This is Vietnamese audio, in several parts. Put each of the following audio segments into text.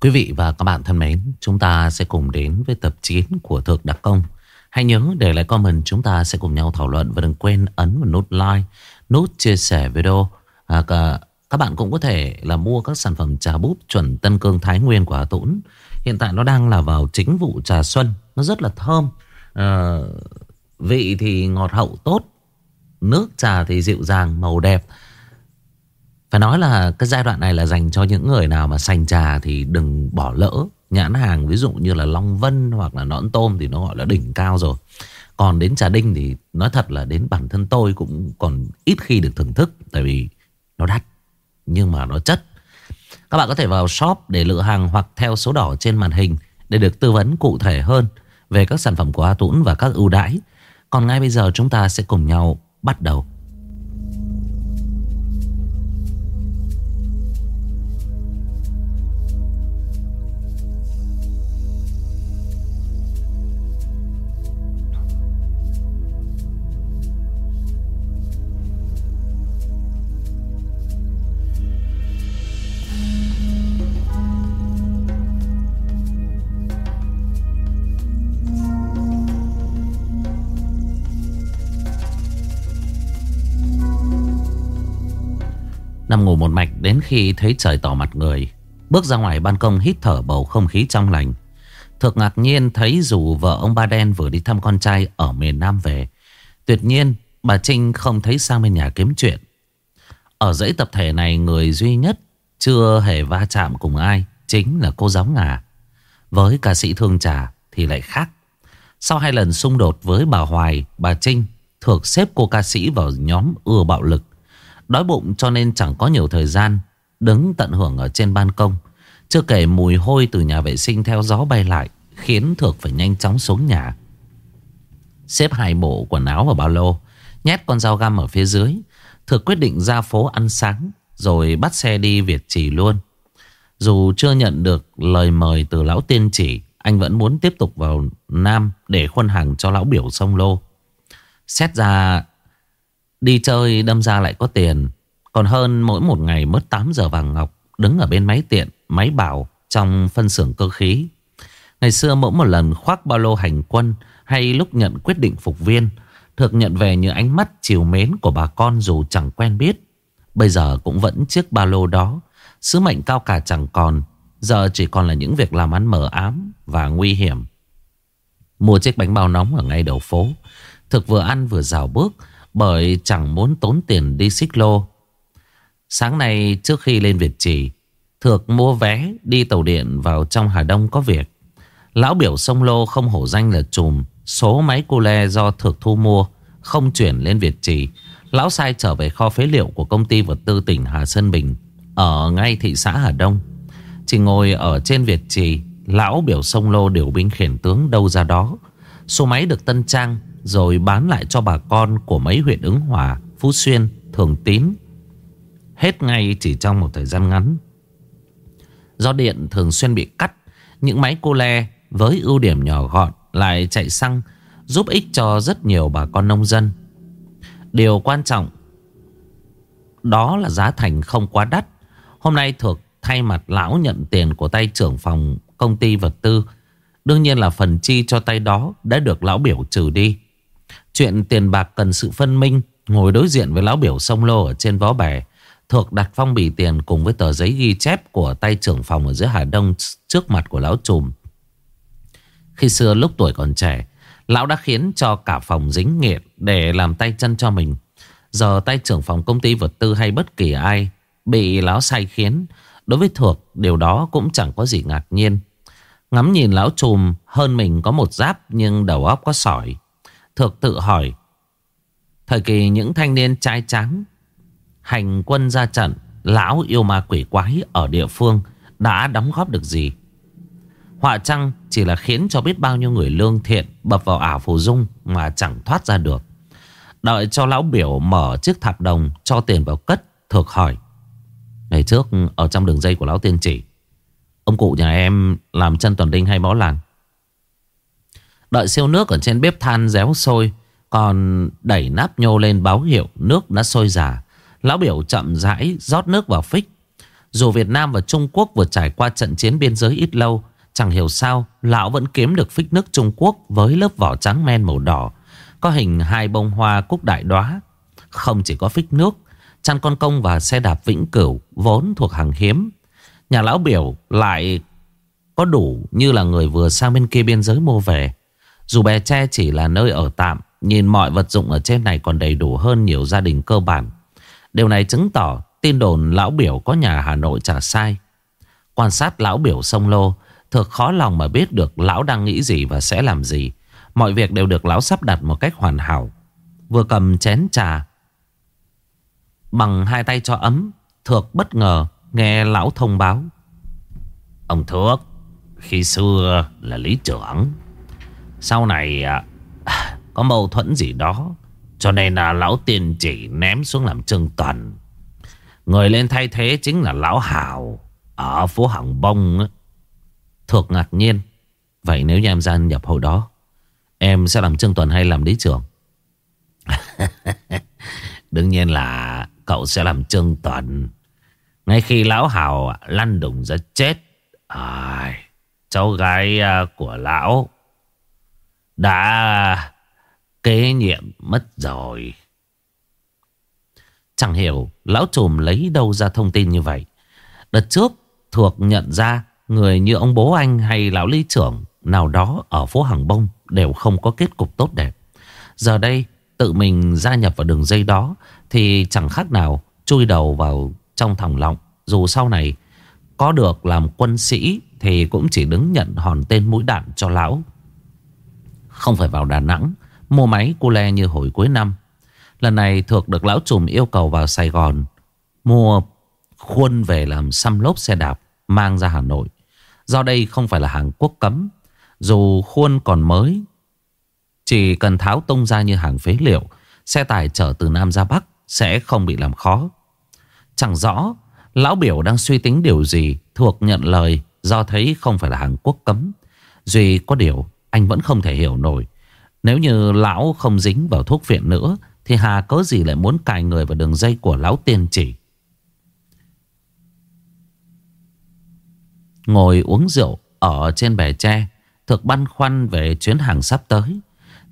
Quý vị và các bạn thân mến, chúng ta sẽ cùng đến với tập 9 của Thực Đặc Công. Hãy nhớ để lại comment chúng ta sẽ cùng nhau thảo luận và đừng quên ấn vào nút like, nút chia sẻ video. À, cả, các bạn cũng có thể là mua các sản phẩm trà búp chuẩn Tân Cương Thái Nguyên của Hà Tũng. Hiện tại nó đang là vào chính vụ trà xuân, nó rất là thơm. À, vị thì ngọt hậu tốt, nước trà thì dịu dàng, màu đẹp. Phải nói là cái giai đoạn này là dành cho những người nào mà sành trà thì đừng bỏ lỡ nhãn hàng ví dụ như là Long Vân hoặc là nõn tôm thì nó gọi là đỉnh cao rồi. Còn đến trà đinh thì nói thật là đến bản thân tôi cũng còn ít khi được thưởng thức tại vì nó đắt, nhưng mà nó chất. Các bạn có thể vào shop để lựa hàng hoặc theo số đỏ trên màn hình để được tư vấn cụ thể hơn về các sản phẩm của A Tũng và các ưu đãi. Còn ngay bây giờ chúng ta sẽ cùng nhau bắt đầu. Nằm ngủ một mạch đến khi thấy trời tỏ mặt người Bước ra ngoài ban công hít thở bầu không khí trong lành. Thực ngạc nhiên thấy dù vợ ông Ba Đen vừa đi thăm con trai ở miền Nam về Tuyệt nhiên bà Trinh không thấy sang bên nhà kiếm chuyện. Ở dãy tập thể này người duy nhất chưa hề va chạm cùng ai Chính là cô giáo ngà. Với ca sĩ Thương Trà thì lại khác. Sau hai lần xung đột với bà Hoài, bà Trinh Thược xếp cô ca sĩ vào nhóm ưa bạo lực. Đói bụng cho nên chẳng có nhiều thời gian, Đứng tận hưởng ở trên ban công. Chưa kể mùi hôi từ nhà vệ sinh theo gió bay lại, Khiến Thược phải nhanh chóng xuống nhà. Xếp hai bộ quần áo vào ba lô, Nhét con dao găm ở phía dưới. Thược quyết định ra phố ăn sáng, Rồi bắt xe đi Việt Trì luôn. Dù chưa nhận được lời mời từ lão tiên chỉ, Anh vẫn muốn tiếp tục vào Nam Để khuân hàng cho lão biểu sông lô. Xét ra Đi chơi đâm ra lại có tiền. Còn hơn mỗi một ngày mất 8 giờ vàng ngọc, Đứng ở bên máy tiện, Máy bảo trong phân xưởng cơ khí. Ngày xưa mỗi một lần khoác ba lô hành quân Hay lúc nhận quyết định phục viên Thực nhận về như ánh mắt chiều mến của bà con dù chẳng quen biết. Bây giờ cũng vẫn chiếc ba lô đó, Sứ mệnh cao cả chẳng còn. Giờ chỉ còn là những việc làm ăn mờ ám Và nguy hiểm. Mua chiếc bánh bao nóng ở ngay đầu phố, Thực vừa ăn vừa rào bước bởi chẳng muốn tốn tiền đi xích lô. Sáng nay trước khi lên Việt Trì, Thược mua vé đi tàu điện vào trong Hà Đông có việc. Lão biểu sông lô không hổ danh là chùm, Số máy cô le do Thược thu mua, Không chuyển lên Việt Trì. Lão sai trở về kho phế liệu của công ty vật tư tỉnh Hà Sơn Bình, Ở ngay thị xã Hà Đông. Chỉ ngồi ở trên Việt Trì, Lão biểu sông lô điều binh khiển tướng đâu ra đó. Số máy được tân trang rồi bán lại cho bà con của mấy huyện ứng hòa, Phú Xuyên, Thường Tín. Hết ngay chỉ trong một thời gian ngắn. Do điện thường xuyên bị cắt, những máy cô le với ưu điểm nhỏ gọn lại chạy xăng giúp ích cho rất nhiều bà con nông dân. Điều quan trọng đó là giá thành không quá đắt. Hôm nay thuộc thay mặt lão nhận tiền của tay trưởng phòng công ty vật tư. Đương nhiên là phần chi cho tay đó đã được lão biểu trừ đi. Chuyện tiền bạc cần sự phân minh Ngồi đối diện với lão biểu sông lô ở trên vó bè Thuộc đặt phong bì tiền cùng với tờ giấy ghi chép của tay trưởng phòng ở giữa Hà Đông trước mặt của lão trùm. Khi xưa lúc tuổi còn trẻ, lão đã khiến cho cả phòng dính nghiệt để làm tay chân cho mình. Giờ tay trưởng phòng công ty vật tư hay bất kỳ ai bị lão sai khiến, đối với thuộc điều đó cũng chẳng có gì ngạc nhiên. Ngắm nhìn lão trùm hơn mình có một giáp nhưng đầu óc có sỏi. Thực tự hỏi, Thời kỳ những thanh niên trai tráng, Hành quân ra trận, Lão yêu ma quỷ quái ở địa phương Đã đóng góp được gì? Họa trăng chỉ là khiến cho biết bao nhiêu người lương thiện Bập vào ảo phù dung Mà chẳng thoát ra được? Đợi cho lão biểu mở chiếc thạp đồng Cho tiền vào cất Thực hỏi, Ngày trước, ở trong đường dây của lão tiên chỉ, Ông cụ nhà em làm chân toàn đinh hay bó làng? Đợi siêu nước ở trên bếp than réo sôi, Còn đẩy nắp nhô lên báo hiệu nước đã sôi già. Lão biểu chậm rãi rót nước vào phích Dù Việt Nam và Trung Quốc vừa trải qua trận chiến biên giới ít lâu, Chẳng hiểu sao Lão vẫn kiếm được phích nước Trung Quốc Với lớp vỏ trắng men màu đỏ Có hình hai bông hoa cúc đại đóa Không chỉ có phích nước Chăn con công và xe đạp vĩnh cửu Vốn thuộc hàng hiếm Nhà lão biểu lại có đủ như là người vừa sang bên kia biên giới mua về. Dù bè tre chỉ là nơi ở tạm, nhìn mọi vật dụng ở trên này còn đầy đủ hơn nhiều gia đình cơ bản. Điều này chứng tỏ tin đồn lão biểu có nhà Hà Nội trả sai. Quan sát lão biểu sông lô, thực khó lòng mà biết được lão đang nghĩ gì và sẽ làm gì. Mọi việc đều được lão sắp đặt một cách hoàn hảo. Vừa cầm chén trà bằng hai tay cho ấm, Thược bất ngờ nghe lão thông báo. Ông Thước, khi xưa là lý trưởng. Sau này à, có mâu thuẫn gì đó. Cho nên là lão tiền chỉ ném xuống làm trương toàn. Người lên thay thế chính là lão Hào ở phố Hàng Bông. Thuộc ngạc nhiên. Vậy nếu như em gia nhập hội đó, em sẽ làm trương tuần hay làm lý trưởng? Đương nhiên là cậu sẽ làm trương tuần. Ngay khi lão Hào lăn đùng ra chết. À, cháu gái à, của lão đã kế nhiệm mất rồi. Chẳng hiểu lão trùm lấy đâu ra thông tin như vậy. Đợt trước thuộc nhận ra người như ông bố anh hay lão lý trưởng nào đó ở phố Hàng Bông đều không có kết cục tốt đẹp. Giờ đây tự mình gia nhập vào đường dây đó thì chẳng khác nào chui đầu vào trong thòng lọng. Dù sau này có được làm quân sĩ thì cũng chỉ đứng nhận hòn tên mũi đạn cho lão không phải vào Đà Nẵng, Mua máy cu le như hồi cuối năm. Lần này thuộc được lão trùm yêu cầu vào Sài Gòn Mua khuôn về làm xăm lốp xe đạp Mang ra Hà Nội. Do đây không phải là hàng quốc cấm, Dù khuôn còn mới, Chỉ cần tháo tung ra như hàng phế liệu, Xe tải chở từ Nam ra Bắc Sẽ không bị làm khó. Chẳng rõ Lão biểu đang suy tính điều gì Thuộc nhận lời Do thấy không phải là hàng quốc cấm. Duy có điều anh vẫn không thể hiểu nổi. Nếu như lão không dính vào thuốc viện nữa, Thì Hà có gì lại muốn cài người vào đường dây của lão tiên chỉ? Ngồi uống rượu ở trên bè tre, Thực băn khoăn về chuyến hàng sắp tới.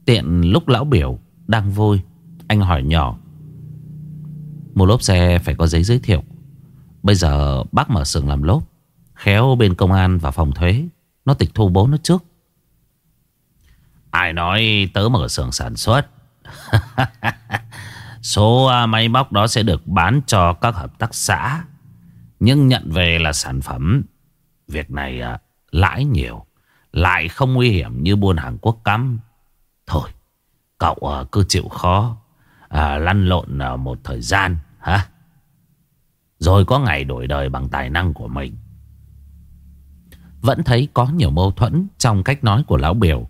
Tiện lúc lão biểu, đang vui. Anh hỏi nhỏ. Một lốp xe phải có giấy giới thiệu. Bây giờ bác mở xưởng làm lốp, Khéo bên công an và phòng thuế. Nó tịch thu bố nó trước. Ai nói tớ mở xưởng sản xuất? Số à, máy móc đó sẽ được bán cho các hợp tác xã. Nhưng nhận về là sản phẩm. Việc này à, lãi nhiều Lại không nguy hiểm như buôn hàng quốc cắm. Thôi Cậu à, cứ chịu khó à, Lăn lộn à, một thời gian hả? Rồi có ngày đổi đời bằng tài năng của mình. Vẫn thấy có nhiều mâu thuẫn trong cách nói của lão biểu.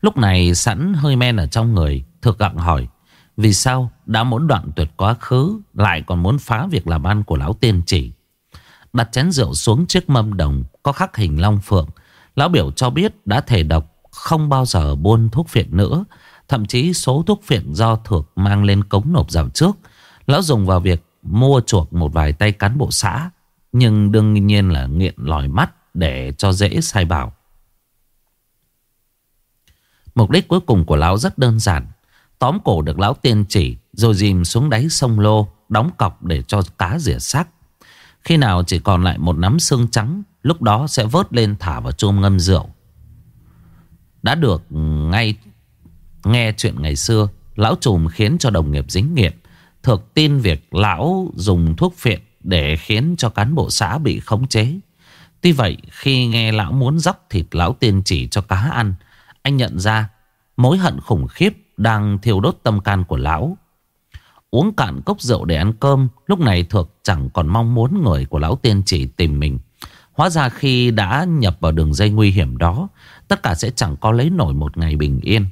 Lúc này sẵn hơi men ở trong người, thực gặng hỏi. Vì sao đã muốn đoạn tuyệt quá khứ lại còn muốn phá việc làm ăn của lão tiên chỉ. Đặt chén rượu xuống chiếc mâm đồng có khắc hình long phượng. Lão biểu cho biết đã thể độc không bao giờ buôn thuốc phiện nữa. Thậm chí số thuốc phiện do thược mang lên cống nộp dạo trước. Lão dùng vào việc mua chuộc một vài tay cán bộ xã. Nhưng đương nhiên là nghiện lòi mắt để cho dễ sai bảo. Mục đích cuối cùng của lão rất đơn giản. Tóm cổ được lão tiên chỉ, rồi dìm xuống đáy sông Lô, đóng cọc để cho cá rỉa xác. Khi nào chỉ còn lại một nắm xương trắng, lúc đó sẽ vớt lên thả vào chôm ngâm rượu. Đã được ngay, nghe chuyện ngày xưa, lão trùm khiến cho đồng nghiệp dính nghiện. Thực tin việc lão dùng thuốc phiện để khiến cho cán bộ xã bị khống chế. Tuy vậy, khi nghe lão muốn dốc thịt lão tiên chỉ cho cá ăn anh nhận ra mối hận khủng khiếp đang thiêu đốt tâm can của lão. Uống cạn cốc rượu để ăn cơm, Lúc này thuộc chẳng còn mong muốn người của lão tiên chỉ tìm mình. Hóa ra khi đã nhập vào đường dây nguy hiểm đó, Tất cả sẽ chẳng có lấy nổi một ngày bình yên.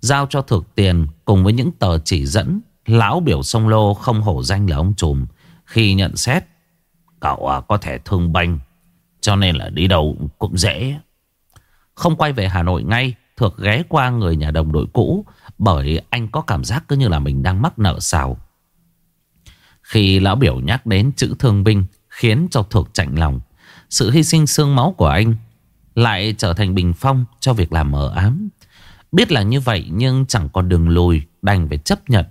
Giao cho thược tiền cùng với những tờ chỉ dẫn, Lão biểu sông lô không hổ danh là ông trùm. Khi nhận xét, Cậu à, có thể thương banh, Cho nên là đi đâu cũng dễ. Không quay về Hà Nội ngay, Thược ghé qua người nhà đồng đội cũ, Bởi anh có cảm giác cứ như là mình đang mắc nợ xào. Khi lão biểu nhắc đến chữ thương binh Khiến cho thuộc chạnh lòng, Sự hy sinh xương máu của anh Lại trở thành bình phong cho việc làm mờ ám. Biết là như vậy nhưng chẳng còn đường lùi, Đành phải chấp nhận.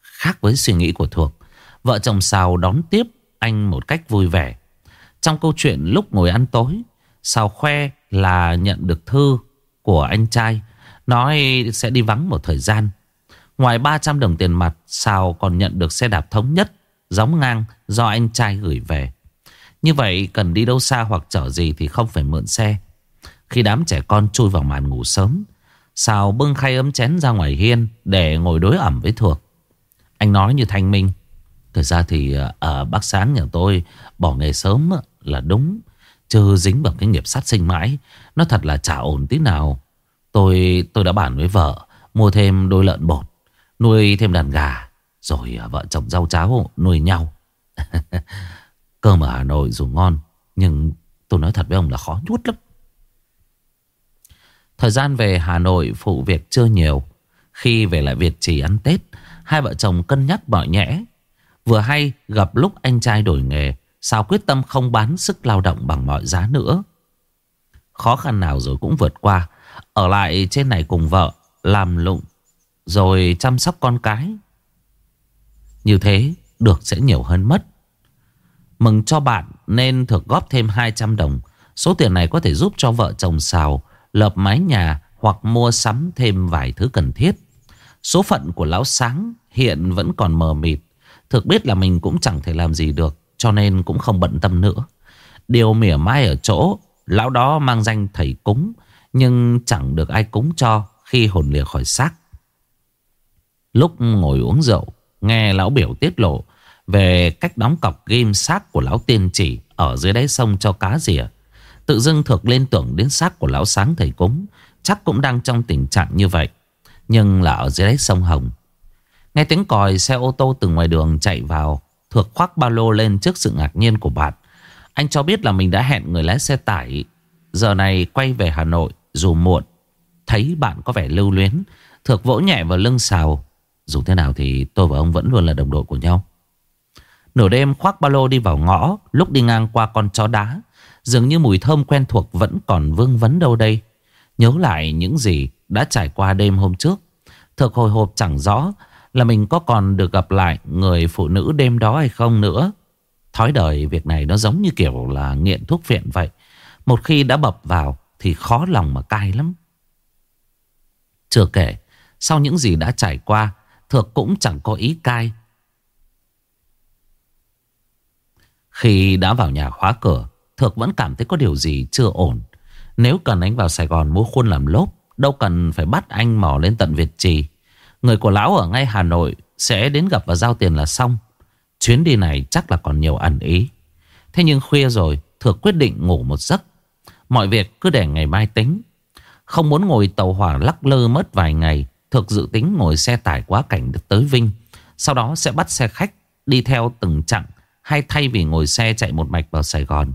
Khác với suy nghĩ của thuộc Vợ chồng Sào đón tiếp anh một cách vui vẻ. Trong câu chuyện lúc ngồi ăn tối Sào khoe là nhận được thư của anh trai, Nói sẽ đi vắng một thời gian. Ngoài 300 đồng tiền mặt Sào còn nhận được xe đạp thống nhất, Giống ngang, do anh trai gửi về. Như vậy, cần đi đâu xa hoặc chở gì Thì không phải mượn xe. Khi đám trẻ con chui vào màn ngủ sớm Sào bưng khay ấm chén ra ngoài hiên Để ngồi đối ẩm với thuộc Anh nói như thanh minh, Thực ra thì ờ, ở Bắc sáng nhà tôi, Bỏ nghề sớm là đúng. Chứ dính vào cái nghiệp sát sinh mãi, Nó thật là chả ổn tí nào. Tôi tôi đã bàn với vợ, Mua thêm đôi lợn bột, Nuôi thêm đàn gà, Rồi à, vợ chồng rau cháo nuôi nhau. Cơm ở Hà Nội dù ngon, Nhưng tôi nói thật với ông là khó nuốt lắm. Thời gian về Hà Nội phụ việc chưa nhiều. Khi về lại Việt Trì ăn Tết, Hai vợ chồng cân nhắc mọi nhẽ. Vừa hay gặp lúc anh trai đổi nghề Sao quyết tâm không bán sức lao động bằng mọi giá nữa? Khó khăn nào rồi cũng vượt qua. Ở lại trên này cùng vợ, Làm lụng, Rồi chăm sóc con cái. Như thế, được sẽ nhiều hơn mất. Mừng cho bạn nên thực góp thêm 200 đồng. Số tiền này có thể giúp cho vợ chồng xào, Lợp mái nhà hoặc mua sắm thêm vài thứ cần thiết. Số phận của lão sáng hiện vẫn còn mờ mịt. Thực biết là mình cũng chẳng thể làm gì được. Cho nên cũng không bận tâm nữa. Điều mỉa mai ở chỗ, Lão đó mang danh thầy cúng, Nhưng chẳng được ai cúng cho Khi hồn lìa khỏi xác. Lúc ngồi uống rượu, Nghe lão biểu tiết lộ Về cách đóng cọc ghim xác của lão tiên chỉ Ở dưới đáy sông cho cá rỉa Tự dưng thực lên tưởng đến xác của lão sáng thầy cúng, Chắc cũng đang trong tình trạng như vậy, Nhưng là ở dưới đáy sông Hồng. Nghe tiếng còi xe ô tô từ ngoài đường chạy vào thược khoác ba lô lên trước sự ngạc nhiên của bạn. Anh cho biết là mình đã hẹn người lái xe tải. Giờ này quay về Hà Nội, dù muộn. Thấy bạn có vẻ lưu luyến, Thược vỗ nhẹ vào lưng xào Dù thế nào thì tôi và ông vẫn luôn là đồng đội của nhau. Nửa đêm khoác ba lô đi vào ngõ, Lúc đi ngang qua con chó đá. Dường như mùi thơm quen thuộc vẫn còn vương vấn đâu đây. Nhớ lại những gì đã trải qua đêm hôm trước. Thực hồi hộp chẳng rõ là mình có còn được gặp lại người phụ nữ đêm đó hay không nữa. Thói đời việc này nó giống như kiểu là nghiện thuốc phiện vậy. Một khi đã bập vào thì khó lòng mà cai lắm. Chưa kể, sau những gì đã trải qua, Thược cũng chẳng có ý cai. Khi đã vào nhà khóa cửa, Thược vẫn cảm thấy có điều gì chưa ổn. Nếu cần anh vào Sài Gòn mua khuôn làm lốp, đâu cần phải bắt anh mò lên tận Việt Trì. Người của lão ở ngay Hà Nội sẽ đến gặp và giao tiền là xong. Chuyến đi này chắc là còn nhiều ẩn ý. Thế nhưng khuya rồi, Thược quyết định ngủ một giấc. Mọi việc cứ để ngày mai tính. Không muốn ngồi tàu hỏa lắc lơ mất vài ngày, Thược dự tính ngồi xe tải quá cảnh được tới Vinh. Sau đó sẽ bắt xe khách đi theo từng chặng hay thay vì ngồi xe chạy một mạch vào Sài Gòn.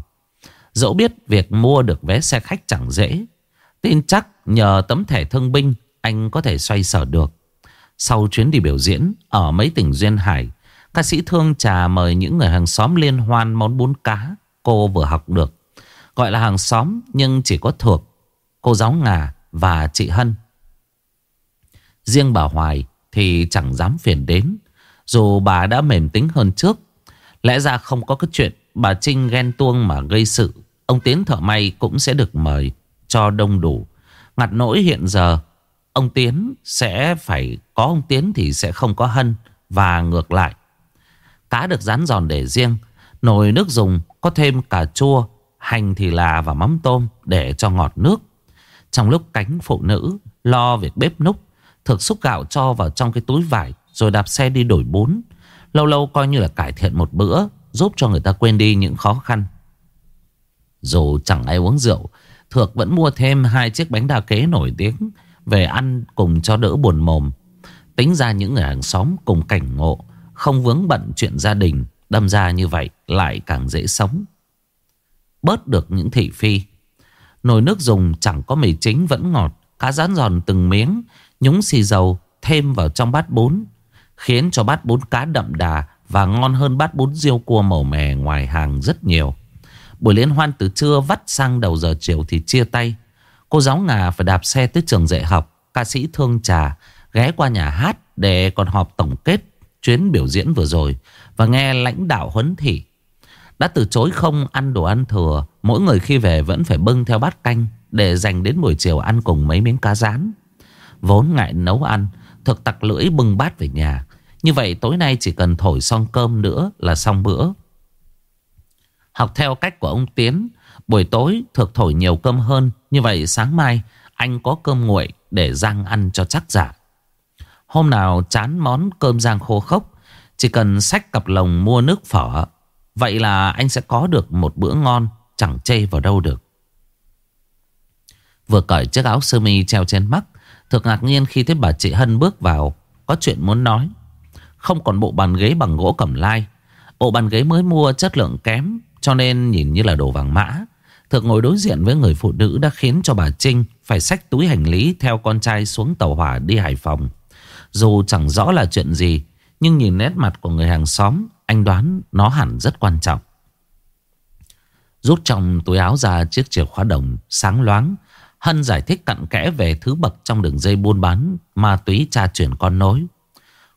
Dẫu biết việc mua được vé xe khách chẳng dễ. Tin chắc nhờ tấm thẻ thương binh anh có thể xoay sở được. Sau chuyến đi biểu diễn ở mấy tỉnh Duyên Hải, ca sĩ Thương trà mời những người hàng xóm liên hoan món bún cá cô vừa học được. Gọi là hàng xóm nhưng chỉ có thuộc cô giáo Ngà và chị Hân. Riêng bà Hoài thì chẳng dám phiền đến, dù bà đã mềm tính hơn trước. Lẽ ra không có cái chuyện bà Trinh ghen tuông mà gây sự, ông Tiến thợ may cũng sẽ được mời cho đông đủ. Ngặt nỗi hiện giờ Ông Tiến sẽ phải có ông Tiến thì sẽ không có Hân, Và ngược lại. Cá được rán giòn để riêng, Nồi nước dùng, có thêm cà chua, Hành thì là và mắm tôm Để cho ngọt nước. Trong lúc cánh phụ nữ lo việc bếp núc, Thực xúc gạo cho vào trong cái túi vải Rồi đạp xe đi đổi bún. Lâu lâu coi như là cải thiện một bữa, Giúp cho người ta quên đi những khó khăn. Dù chẳng ai uống rượu, Thược vẫn mua thêm hai chiếc bánh đa kế nổi tiếng về ăn cùng cho đỡ buồn mồm. Tính ra những người hàng xóm cùng cảnh ngộ, Không vướng bận chuyện gia đình, Đâm ra như vậy lại càng dễ sống. Bớt được những thị phi. Nồi nước dùng chẳng có mì chính vẫn ngọt, Cá rán giòn từng miếng, Nhúng xì dầu thêm vào trong bát bún, Khiến cho bát bún cá đậm đà Và ngon hơn bát bún riêu cua màu mè ngoài hàng rất nhiều. Buổi liên hoan từ trưa vắt sang đầu giờ chiều thì chia tay. Cô giáo ngà phải đạp xe tới trường dạy học, Ca sĩ thương trà ghé qua nhà hát để còn họp tổng kết chuyến biểu diễn vừa rồi Và nghe lãnh đạo huấn thị. Đã từ chối không ăn đồ ăn thừa, Mỗi người khi về vẫn phải bưng theo bát canh Để dành đến buổi chiều ăn cùng mấy miếng cá rán. Vốn ngại nấu ăn, Thực tặc lưỡi bưng bát về nhà. Như vậy tối nay chỉ cần thổi xong cơm nữa là xong bữa. Học theo cách của ông Tiến, Buổi tối thực thổi nhiều cơm hơn. Như vậy sáng mai, anh có cơm nguội Để rang ăn cho chắc dạ. Hôm nào chán món cơm rang khô khốc, Chỉ cần xách cặp lồng mua nước phở, Vậy là anh sẽ có được một bữa ngon, Chẳng chê vào đâu được. Vừa cởi chiếc áo sơ mi treo trên mắt Thực ngạc nhiên khi thấy bà chị Hân bước vào, Có chuyện muốn nói. Không còn bộ bàn ghế bằng gỗ cẩm lai, Bộ bàn ghế mới mua chất lượng kém, Cho nên nhìn như là đồ vàng mã. Thực ngồi đối diện với người phụ nữ Đã khiến cho bà Trinh Phải xách túi hành lý Theo con trai xuống tàu hỏa đi Hải Phòng. Dù chẳng rõ là chuyện gì Nhưng nhìn nét mặt của người hàng xóm Anh đoán nó hẳn rất quan trọng Rút trong túi áo ra chiếc chìa khóa đồng sáng loáng Hân giải thích cặn kẽ về thứ bậc trong đường dây buôn bán ma túy tra chuyển con nối.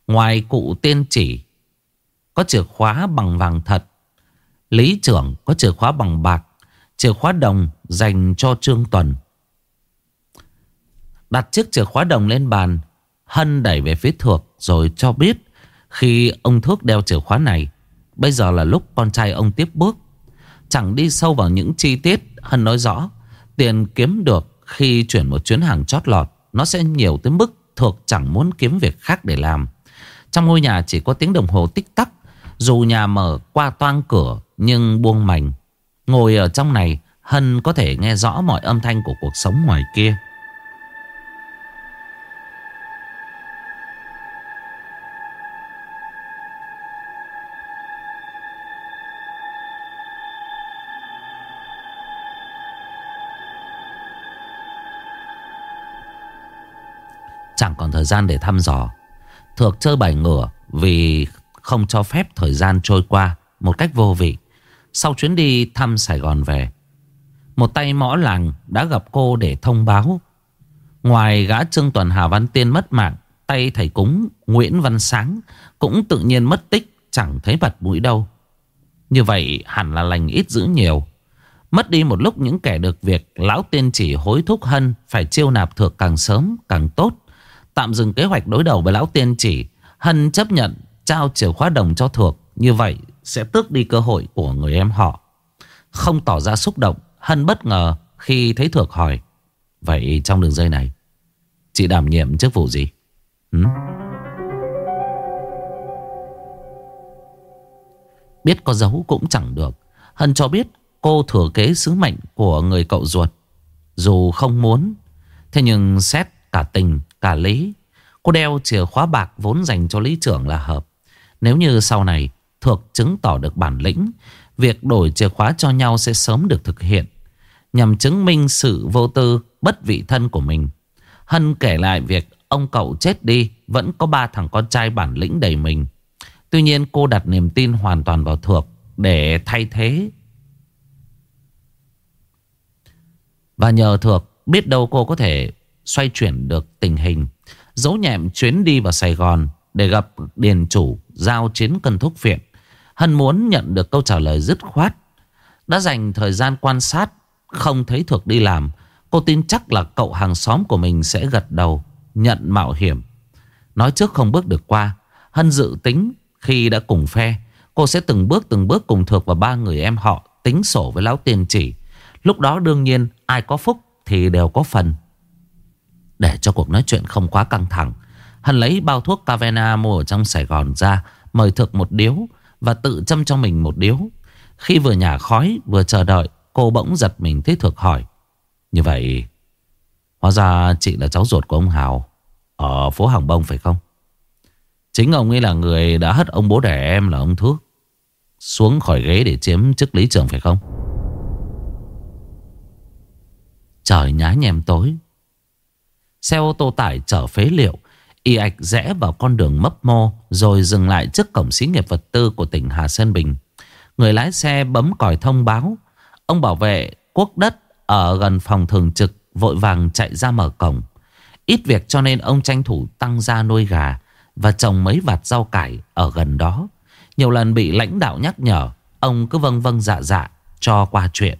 Ngoài cụ tiên chỉ có chìa khóa bằng vàng thật, Lý trưởng có chìa khóa bằng bạc, chìa khóa đồng dành cho Trương Tuần. Đặt chiếc chìa khóa đồng lên bàn, Hân đẩy về phía Thược rồi cho biết khi ông Thước đeo chìa khóa này, bây giờ là lúc con trai ông tiếp bước. Chẳng đi sâu vào những chi tiết, Hân nói rõ, tiền kiếm được khi chuyển một chuyến hàng chót lọt Nó sẽ nhiều tới mức thuộc chẳng muốn kiếm việc khác để làm. Trong ngôi nhà chỉ có tiếng đồng hồ tích tắc Dù nhà mở qua toang cửa Nhưng buông mảnh. Ngồi ở trong này Hân có thể nghe rõ mọi âm thanh của cuộc sống ngoài kia. Gian để thăm dò. Thược chơi bài ngửa Vì không cho phép thời gian trôi qua Một cách vô vị. Sau chuyến đi thăm Sài Gòn về, Một tay mõ làng đã gặp cô để thông báo. Ngoài gã Trương Tuần Hà Văn Tiên mất mạng, Tay thầy cúng Nguyễn Văn Sáng Cũng tự nhiên mất tích, Chẳng thấy bật mũi đâu. Như vậy hẳn là lành ít dữ nhiều. Mất đi một lúc những kẻ được việc, Lão tiên chỉ hối thúc Hân Phải chiêu nạp thược càng sớm càng tốt. Tạm dừng kế hoạch đối đầu với lão tiên chỉ Hân chấp nhận, trao chìa khóa đồng cho Thược Như vậy sẽ tước đi cơ hội của người em họ Không tỏ ra xúc động, Hân bất ngờ khi thấy Thược hỏi, Vậy trong đường dây này, Chị đảm nhiệm chức vụ gì? Ừ? Biết có dấu cũng chẳng được Hân cho biết cô thừa kế sứ mệnh của người cậu ruột, Dù không muốn, Thế nhưng xét cả tình cả Lý. Cô đeo chìa khóa bạc vốn dành cho Lý trưởng là hợp. Nếu như sau này Thược chứng tỏ được bản lĩnh, việc đổi chìa khóa cho nhau sẽ sớm được thực hiện. Nhằm chứng minh sự vô tư, bất vị thân của mình. Hân kể lại việc ông cậu chết đi vẫn có ba thằng con trai bản lĩnh đầy mình. Tuy nhiên cô đặt niềm tin hoàn toàn vào Thược để thay thế. Và nhờ Thược biết đâu cô có thể xoay chuyển được tình hình. Dấu nhẹm chuyến đi vào Sài Gòn để gặp điền chủ giao chiến cân thuốc viện. Hân muốn nhận được câu trả lời dứt khoát. Đã dành thời gian quan sát, không thấy thuộc đi làm. Cô tin chắc là cậu hàng xóm của mình sẽ gật đầu, nhận mạo hiểm. Nói trước không bước được qua, Hân dự tính khi đã cùng phe. Cô sẽ từng bước từng bước cùng thuộc và ba người em họ tính sổ với lão tiền chỉ. Lúc đó đương nhiên ai có phúc thì đều có phần. Để cho cuộc nói chuyện không quá căng thẳng. Hân lấy bao thuốc Cavena mua ở trong Sài Gòn ra, Mời thực một điếu Và tự châm cho mình một điếu. Khi vừa nhả khói, vừa chờ đợi, Cô bỗng giật mình thấy thực hỏi, Như vậy, Hóa ra chị là cháu ruột của ông Hào, Ở phố Hàng Bông phải không? Chính ông ấy là người đã hất ông bố đẻ em là ông Thước Xuống khỏi ghế để chiếm chức lý trưởng phải không? Trời nhá nhem tối Xe ô tô tải chở phế liệu. Y ạch rẽ vào con đường mấp mô, Rồi dừng lại trước cổng xí nghiệp vật tư của tỉnh Hà Sơn Bình. Người lái xe bấm còi thông báo. Ông bảo vệ quốc đất Ở gần phòng thường trực, Vội vàng chạy ra mở cổng. Ít việc cho nên ông tranh thủ tăng ra nuôi gà Và trồng mấy vạt rau cải Ở gần đó. Nhiều lần bị lãnh đạo nhắc nhở, Ông cứ vâng vâng dạ dạ cho qua chuyện.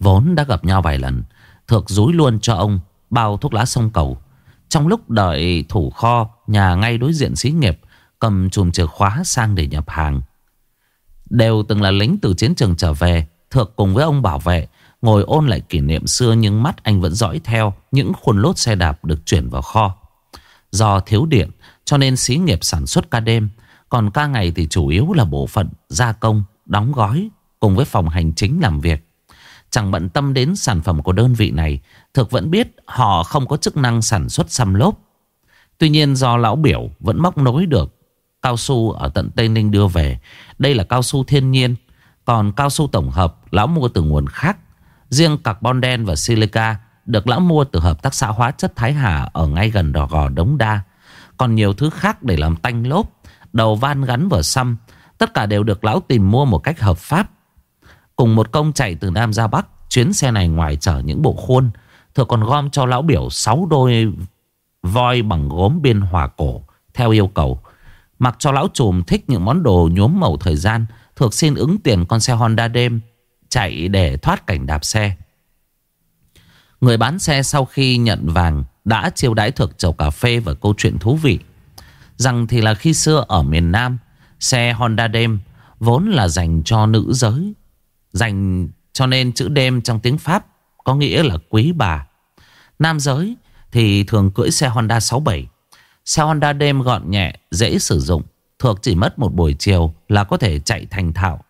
Vốn đã gặp nhau vài lần Thược rúi luôn cho ông Bao thuốc lá sông cầu. Trong lúc đợi thủ kho Nhà ngay đối diện xí nghiệp Cầm chùm chìa khóa sang để nhập hàng. Đều từng là lính từ chiến trường trở về Thược cùng với ông bảo vệ Ngồi ôn lại kỷ niệm xưa Nhưng mắt anh vẫn dõi theo Những khuôn lốt xe đạp được chuyển vào kho. Do thiếu điện Cho nên xí nghiệp sản xuất ca đêm Còn ca ngày thì chủ yếu là bộ phận Gia công, đóng gói Cùng với phòng hành chính làm việc. Chẳng bận tâm đến sản phẩm của đơn vị này Thực vẫn biết họ không có chức năng sản xuất xăm lốp. Tuy nhiên do lão biểu vẫn móc nối được, Cao su ở tận Tây Ninh đưa về. Đây là cao su thiên nhiên. Còn cao su tổng hợp, Lão mua từ nguồn khác. Riêng carbon đen và silica Được lão mua từ hợp tác xã hóa chất Thái Hà Ở ngay gần đò gò, Đống Đa. Còn nhiều thứ khác để làm tanh lốp, Đầu van gắn vào xăm, Tất cả đều được lão tìm mua một cách hợp pháp. Cùng một công chạy từ Nam ra Bắc, Chuyến xe này ngoài chở những bộ khuôn Thừa còn gom cho lão biểu 6 đôi voi bằng gốm biên hòa cổ, Theo yêu cầu. Mặc cho lão trùm thích những món đồ nhuốm màu thời gian, thược xin ứng tiền con xe Honda đêm, Chạy để thoát cảnh đạp xe. Người bán xe sau khi nhận vàng Đã chiêu đãi thực chầu cà phê và câu chuyện thú vị. Rằng thì là khi xưa ở miền Nam, Xe Honda đêm Vốn là dành cho nữ giới Dành cho nên chữ đêm trong tiếng Pháp Có nghĩa là quý bà Nam giới thì thường cưỡi xe Honda 67 Xe Honda đêm gọn nhẹ, dễ sử dụng. Thuộc chỉ mất một buổi chiều là có thể chạy thành thạo.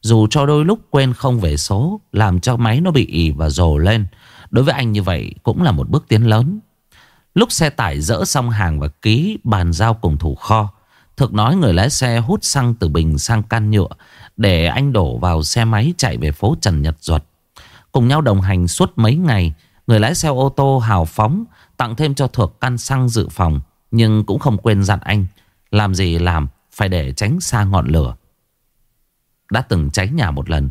Dù cho đôi lúc quên không về số, làm cho máy nó bị ỉ và rồ lên. Đối với anh như vậy cũng là một bước tiến lớn. Lúc xe tải dỡ xong hàng và ký bàn giao cùng thủ kho. Thực nói người lái xe hút xăng từ bình sang can nhựa để anh đổ vào xe máy chạy về phố Trần Nhật Duật. Cùng nhau đồng hành suốt mấy ngày, người lái xe ô tô hào phóng tặng thêm cho Thuộc căn xăng dự phòng. Nhưng cũng không quên dặn anh Làm gì làm Phải để tránh xa ngọn lửa Đã từng cháy nhà một lần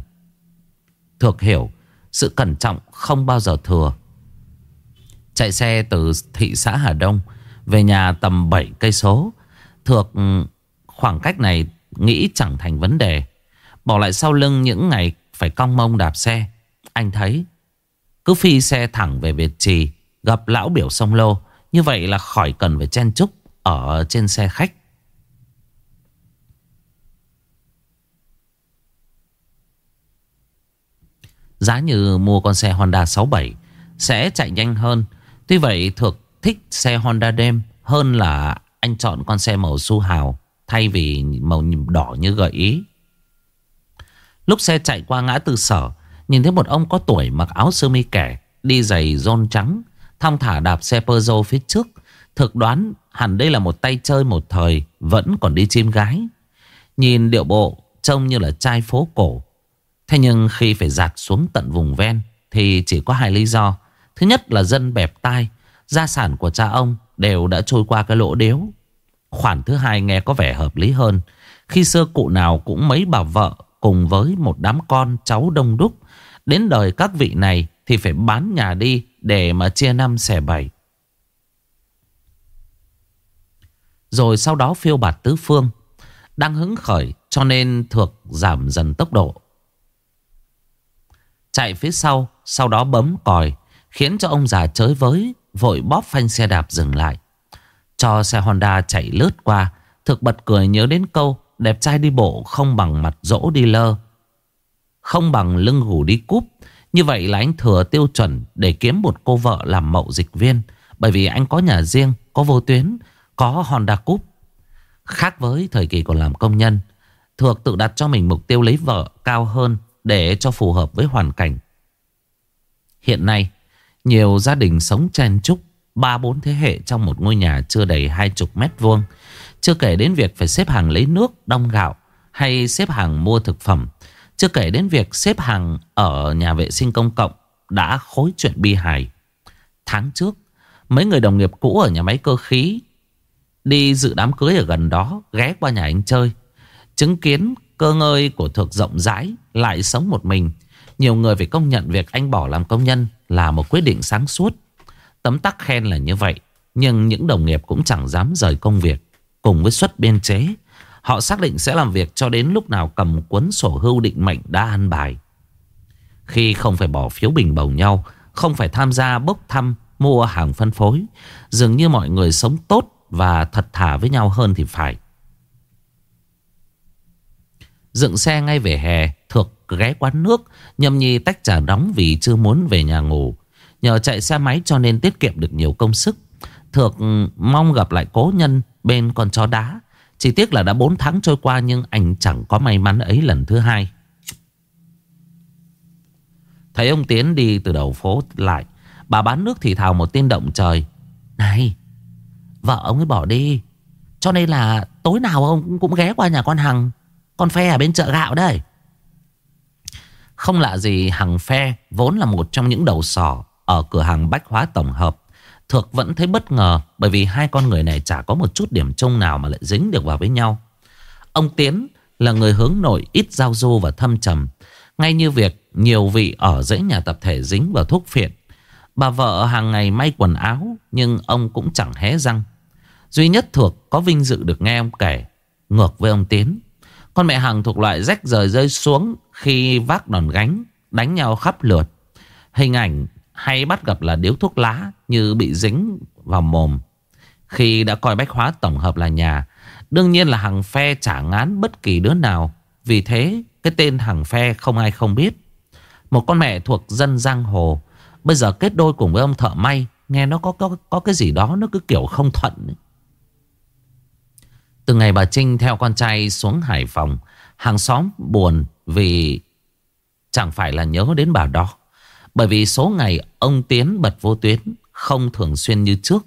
Thược hiểu Sự cẩn trọng không bao giờ thừa Chạy xe từ thị xã Hà Đông Về nhà tầm 7 cây số Thược khoảng cách này Nghĩ chẳng thành vấn đề Bỏ lại sau lưng những ngày Phải cong mông đạp xe. Anh thấy, Cứ phi xe thẳng về Việt Trì, Gặp lão biểu sông lô, như vậy là khỏi cần phải chen chúc Ở trên xe khách. Giá như mua con xe Honda 67 Sẽ chạy nhanh hơn. Tuy vậy Thực thích xe Honda đêm Hơn là anh chọn con xe màu su hào, Thay vì màu đỏ như gợi ý. Lúc xe chạy qua ngã tư sở, Nhìn thấy một ông có tuổi mặc áo sơ mi kẻ, Đi giày rôn trắng, Thong thả đạp xe Peugeot phía trước, Thực đoán hẳn đây là một tay chơi một thời, Vẫn còn đi chim gái. Nhìn điệu bộ trông như là trai phố cổ. Thế nhưng khi phải giạt xuống tận vùng ven, Thì chỉ có hai lý do. Thứ nhất là dân bẹp tai, Gia sản của cha ông đều đã trôi qua cái lỗ điếu. Khoản thứ hai nghe có vẻ hợp lý hơn. Khi xưa cụ nào cũng mấy bà vợ Cùng với một đám con cháu đông đúc Đến đời các vị này Thì phải bán nhà đi để mà chia năm xẻ bảy. Rồi sau đó phiêu bạt tứ phương. Đang hứng khởi cho nên thuộc giảm dần tốc độ. Chạy phía sau, sau đó bấm còi. Khiến cho ông già chới với, vội bóp phanh xe đạp dừng lại. Cho xe Honda chạy lướt qua. Thực bật cười nhớ đến câu Đẹp trai đi bộ không bằng mặt dỗ đi lơ Không bằng lưng gù đi cúp như vậy là anh thừa tiêu chuẩn để kiếm một cô vợ làm mậu dịch viên. Bởi vì anh có nhà riêng, có vô tuyến, có Honda cúp. Khác với thời kỳ còn làm công nhân, Thược tự đặt cho mình mục tiêu lấy vợ cao hơn để cho phù hợp với hoàn cảnh. Hiện nay, nhiều gia đình sống chen chúc, ba bốn thế hệ trong một ngôi nhà chưa đầy hai chục mét vuông. Chưa kể đến việc phải xếp hàng lấy nước, đong gạo hay xếp hàng mua thực phẩm. Chưa kể đến việc xếp hàng ở nhà vệ sinh công cộng đã khối chuyện bi hài. Tháng trước, mấy người đồng nghiệp cũ ở nhà máy cơ khí Đi dự đám cưới ở gần đó Ghé qua nhà anh chơi Chứng kiến cơ ngơi của Thực rộng rãi Lại sống một mình Nhiều người phải công nhận việc anh bỏ làm công nhân Là một quyết định sáng suốt Tấm tắc khen là như vậy Nhưng những đồng nghiệp cũng chẳng dám rời công việc Cùng với suất biên chế, Họ xác định sẽ làm việc cho đến lúc nào cầm cuốn sổ hưu định mệnh đã ăn bài. Khi không phải bỏ phiếu bình bầu nhau, Không phải tham gia bốc thăm, Mua hàng phân phối, Dường như mọi người sống tốt Và thật thà với nhau hơn thì phải. Dựng xe ngay về hè Thược ghé quán nước, Nhâm nhi tách trà nóng vì chưa muốn về nhà ngủ. Nhờ chạy xe máy cho nên tiết kiệm được nhiều công sức. Thược ừ, mong gặp lại cố nhân bên con chó đá. Chỉ tiếc là đã 4 tháng trôi qua Nhưng anh chẳng có may mắn ấy lần thứ hai. Thấy ông Tiến đi từ đầu phố lại, Bà bán nước thì thào một tiếng động trời. Này, Vợ ông ấy bỏ đi. Cho nên là tối nào ông cũng ghé qua nhà con Hằng. Con phe ở bên chợ gạo đây. Không lạ gì Hằng phe Vốn là một trong những đầu sỏ Ở cửa hàng bách hóa tổng hợp. Thược vẫn thấy bất ngờ Bởi vì hai con người này chả có một chút điểm chung nào Mà lại dính được vào với nhau. Ông Tiến là người hướng nội Ít giao du và thâm trầm. Ngay như việc nhiều vị ở dãy nhà tập thể dính vào thuốc phiện. Bà vợ hàng ngày may quần áo, Nhưng ông cũng chẳng hé răng. Duy nhất Thược có vinh dự được nghe ông kể Ngược với ông Tiến. Con mẹ Hằng thuộc loại rách rời rơi xuống Khi vác đòn gánh, Đánh nhau khắp lượt. Hình ảnh hay bắt gặp là điếu thuốc lá Như bị dính vào mồm. Khi đã coi bách hóa tổng hợp là nhà, Đương nhiên là Hằng phe trả ngán bất kỳ đứa nào. Vì thế, cái tên Hằng phe không ai không biết. Một con mẹ thuộc dân giang hồ, Bây giờ kết đôi cùng với ông thợ may, Nghe nó có có có cái gì đó Nó cứ kiểu không thuận. Ấy. Từ ngày bà Trinh theo con trai xuống Hải Phòng, Hàng xóm buồn vì Chẳng phải là nhớ đến bà đó. Bởi vì số ngày ông Tiến bật vô tuyến Không thường xuyên như trước.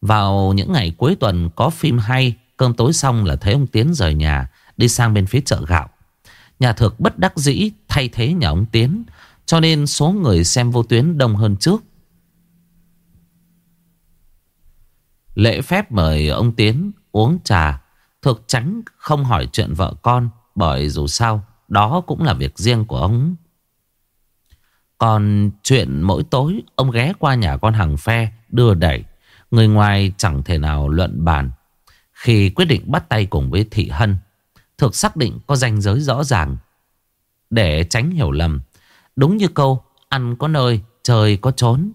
Vào những ngày cuối tuần có phim hay, Cơm tối xong là thấy ông Tiến rời nhà, Đi sang bên phía chợ gạo. Nhà thực bất đắc dĩ thay thế nhà ông Tiến, cho nên số người xem vô tuyến đông hơn trước. Lễ phép mời ông Tiến uống trà Thực tránh không hỏi chuyện vợ con, Bởi dù sao, Đó cũng là việc riêng của ông. Còn chuyện mỗi tối, Ông ghé qua nhà con hàng phe, Đưa đẩy. Người ngoài chẳng thể nào luận bàn. Khi quyết định bắt tay cùng với Thị Hân Thực xác định có ranh giới rõ ràng. Để tránh hiểu lầm, Đúng như câu, Ăn có nơi trời có trốn.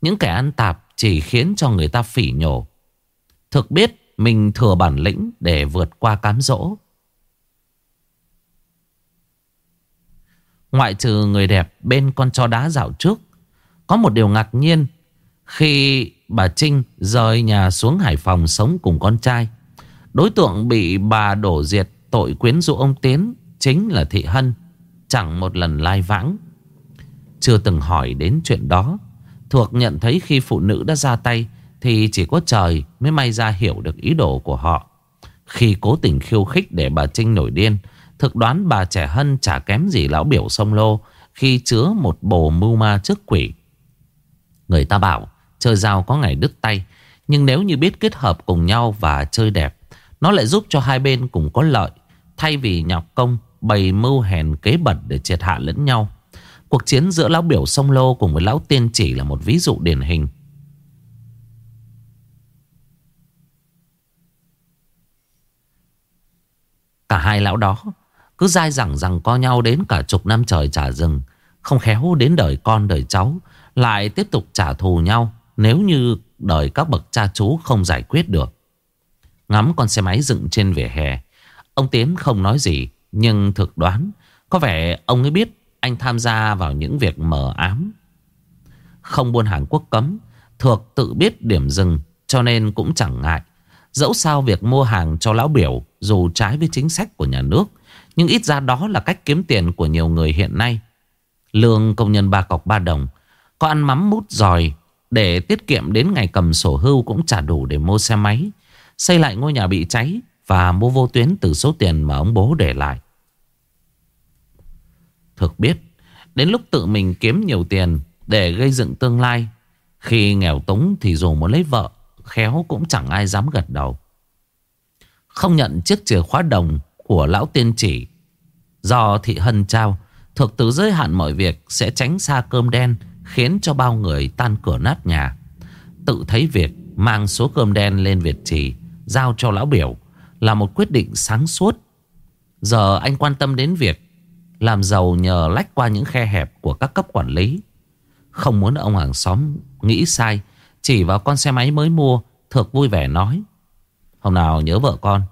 Những kẻ ăn tạp chỉ khiến cho người ta phỉ nhổ. Thực biết mình thừa bản lĩnh để vượt qua cám dỗ. Ngoại trừ người đẹp bên con chó đá dạo trước, Có một điều ngạc nhiên. Khi bà Trinh rời nhà xuống Hải Phòng sống cùng con trai, Đối tượng bị bà đổ diệt tội quyến rũ ông Tiến Chính là Thị Hân, Chẳng một lần lai vãng. Chưa từng hỏi đến chuyện đó, Thuộc nhận thấy khi phụ nữ đã ra tay Thì chỉ có trời mới may ra hiểu được ý đồ của họ. Khi cố tình khiêu khích để bà Trinh nổi điên Thực đoán bà trẻ Hân chả kém gì lão biểu sông lô Khi chứa một bồ mưu ma trước quỷ Người ta bảo, chơi dao có ngày đứt tay, Nhưng nếu như biết kết hợp cùng nhau và chơi đẹp, Nó lại giúp cho hai bên cùng có lợi, Thay vì nhọc công, bày mưu hèn kế bẩn để triệt hạ lẫn nhau. Cuộc chiến giữa lão biểu sông lô cùng với lão tiên chỉ là một ví dụ điển hình. Cả hai lão đó cứ dai dẳng rằng co nhau đến cả chục năm trời trả rừng. Không khéo đến đời con, đời cháu, lại tiếp tục trả thù nhau nếu như đời các bậc cha chú không giải quyết được. Ngắm con xe máy dựng trên vỉa hè. Ông Tiến không nói gì, nhưng thực đoán Có vẻ ông ấy biết Anh tham gia vào những việc mờ ám Không buôn hàng quốc cấm, Thược tự biết điểm dừng Cho nên cũng chẳng ngại Dẫu sao việc mua hàng cho lão biểu Dù trái với chính sách của nhà nước nhưng ít ra đó là cách kiếm tiền của nhiều người hiện nay Lương công nhân ba cọc ba đồng, Có ăn mắm mút giỏi Để tiết kiệm đến ngày cầm sổ hưu Cũng trả đủ để mua xe máy, Xây lại ngôi nhà bị cháy và mua vô tuyến từ số tiền mà ông bố để lại Thực biết, Đến lúc tự mình kiếm nhiều tiền Để gây dựng tương lai, Khi nghèo túng thì dù muốn lấy vợ, khéo cũng chẳng ai dám gật đầu. Không nhận chiếc chìa khóa đồng của lão tiên chỉ do thị hân trao. Thực tử giới hạn mọi việc sẽ tránh xa cơm đen khiến cho bao người tan cửa nát nhà. Tự thấy việc mang số cơm đen lên Việt Trì giao cho lão biểu là một quyết định sáng suốt. Giờ anh quan tâm đến việc làm giàu nhờ lách qua những khe hẹp của các cấp quản lý. Không muốn ông hàng xóm nghĩ sai, chỉ vào con xe máy mới mua, thực vui vẻ nói. Hôm nào nhớ vợ con,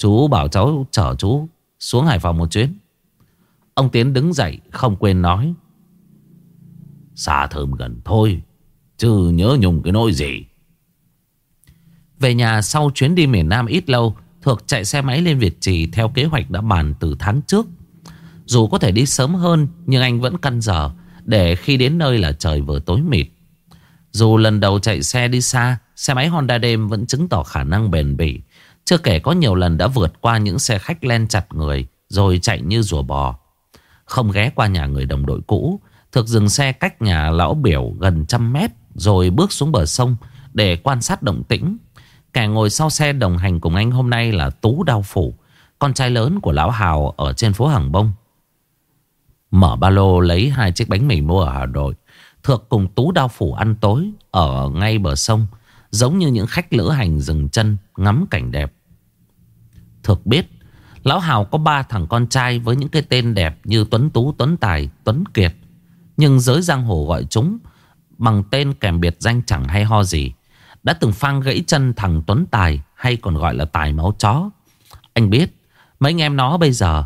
chú bảo cháu chở chú xuống Hải Phòng một chuyến. Ông Tiến đứng dậy không quên nói. Xa thơm gần thôi, chứ nhớ nhung cái nỗi gì. Về nhà sau chuyến đi miền Nam ít lâu, Thược chạy xe máy lên Việt Trì theo kế hoạch đã bàn từ tháng trước. Dù có thể đi sớm hơn, nhưng anh vẫn căn giờ để khi đến nơi là trời vừa tối mịt. Dù lần đầu chạy xe đi xa, xe máy Honda đêm vẫn chứng tỏ khả năng bền bỉ. Chưa kể có nhiều lần đã vượt qua những xe khách len chặt người rồi chạy như rùa bò. Không ghé qua nhà người đồng đội cũ, thực dừng xe cách nhà lão biểu gần trăm mét rồi bước xuống bờ sông để quan sát động tĩnh. Kẻ ngồi sau xe đồng hành cùng anh hôm nay là Tú Đao Phủ, con trai lớn của lão Hào ở trên phố Hàng Bông. Mở ba lô lấy hai chiếc bánh mì mua ở Hà Nội. Thược cùng Tú Đao Phủ ăn tối ở ngay bờ sông, giống như những khách lữ hành dừng chân ngắm cảnh đẹp thực biết, lão Hào có ba thằng con trai với những cái tên đẹp như Tuấn Tú, Tuấn Tài, Tuấn Kiệt. Nhưng giới giang hồ gọi chúng bằng tên kèm biệt danh chẳng hay ho gì. Đã từng phang gãy chân thằng Tuấn Tài hay còn gọi là Tài máu chó. Anh biết mấy anh em nó bây giờ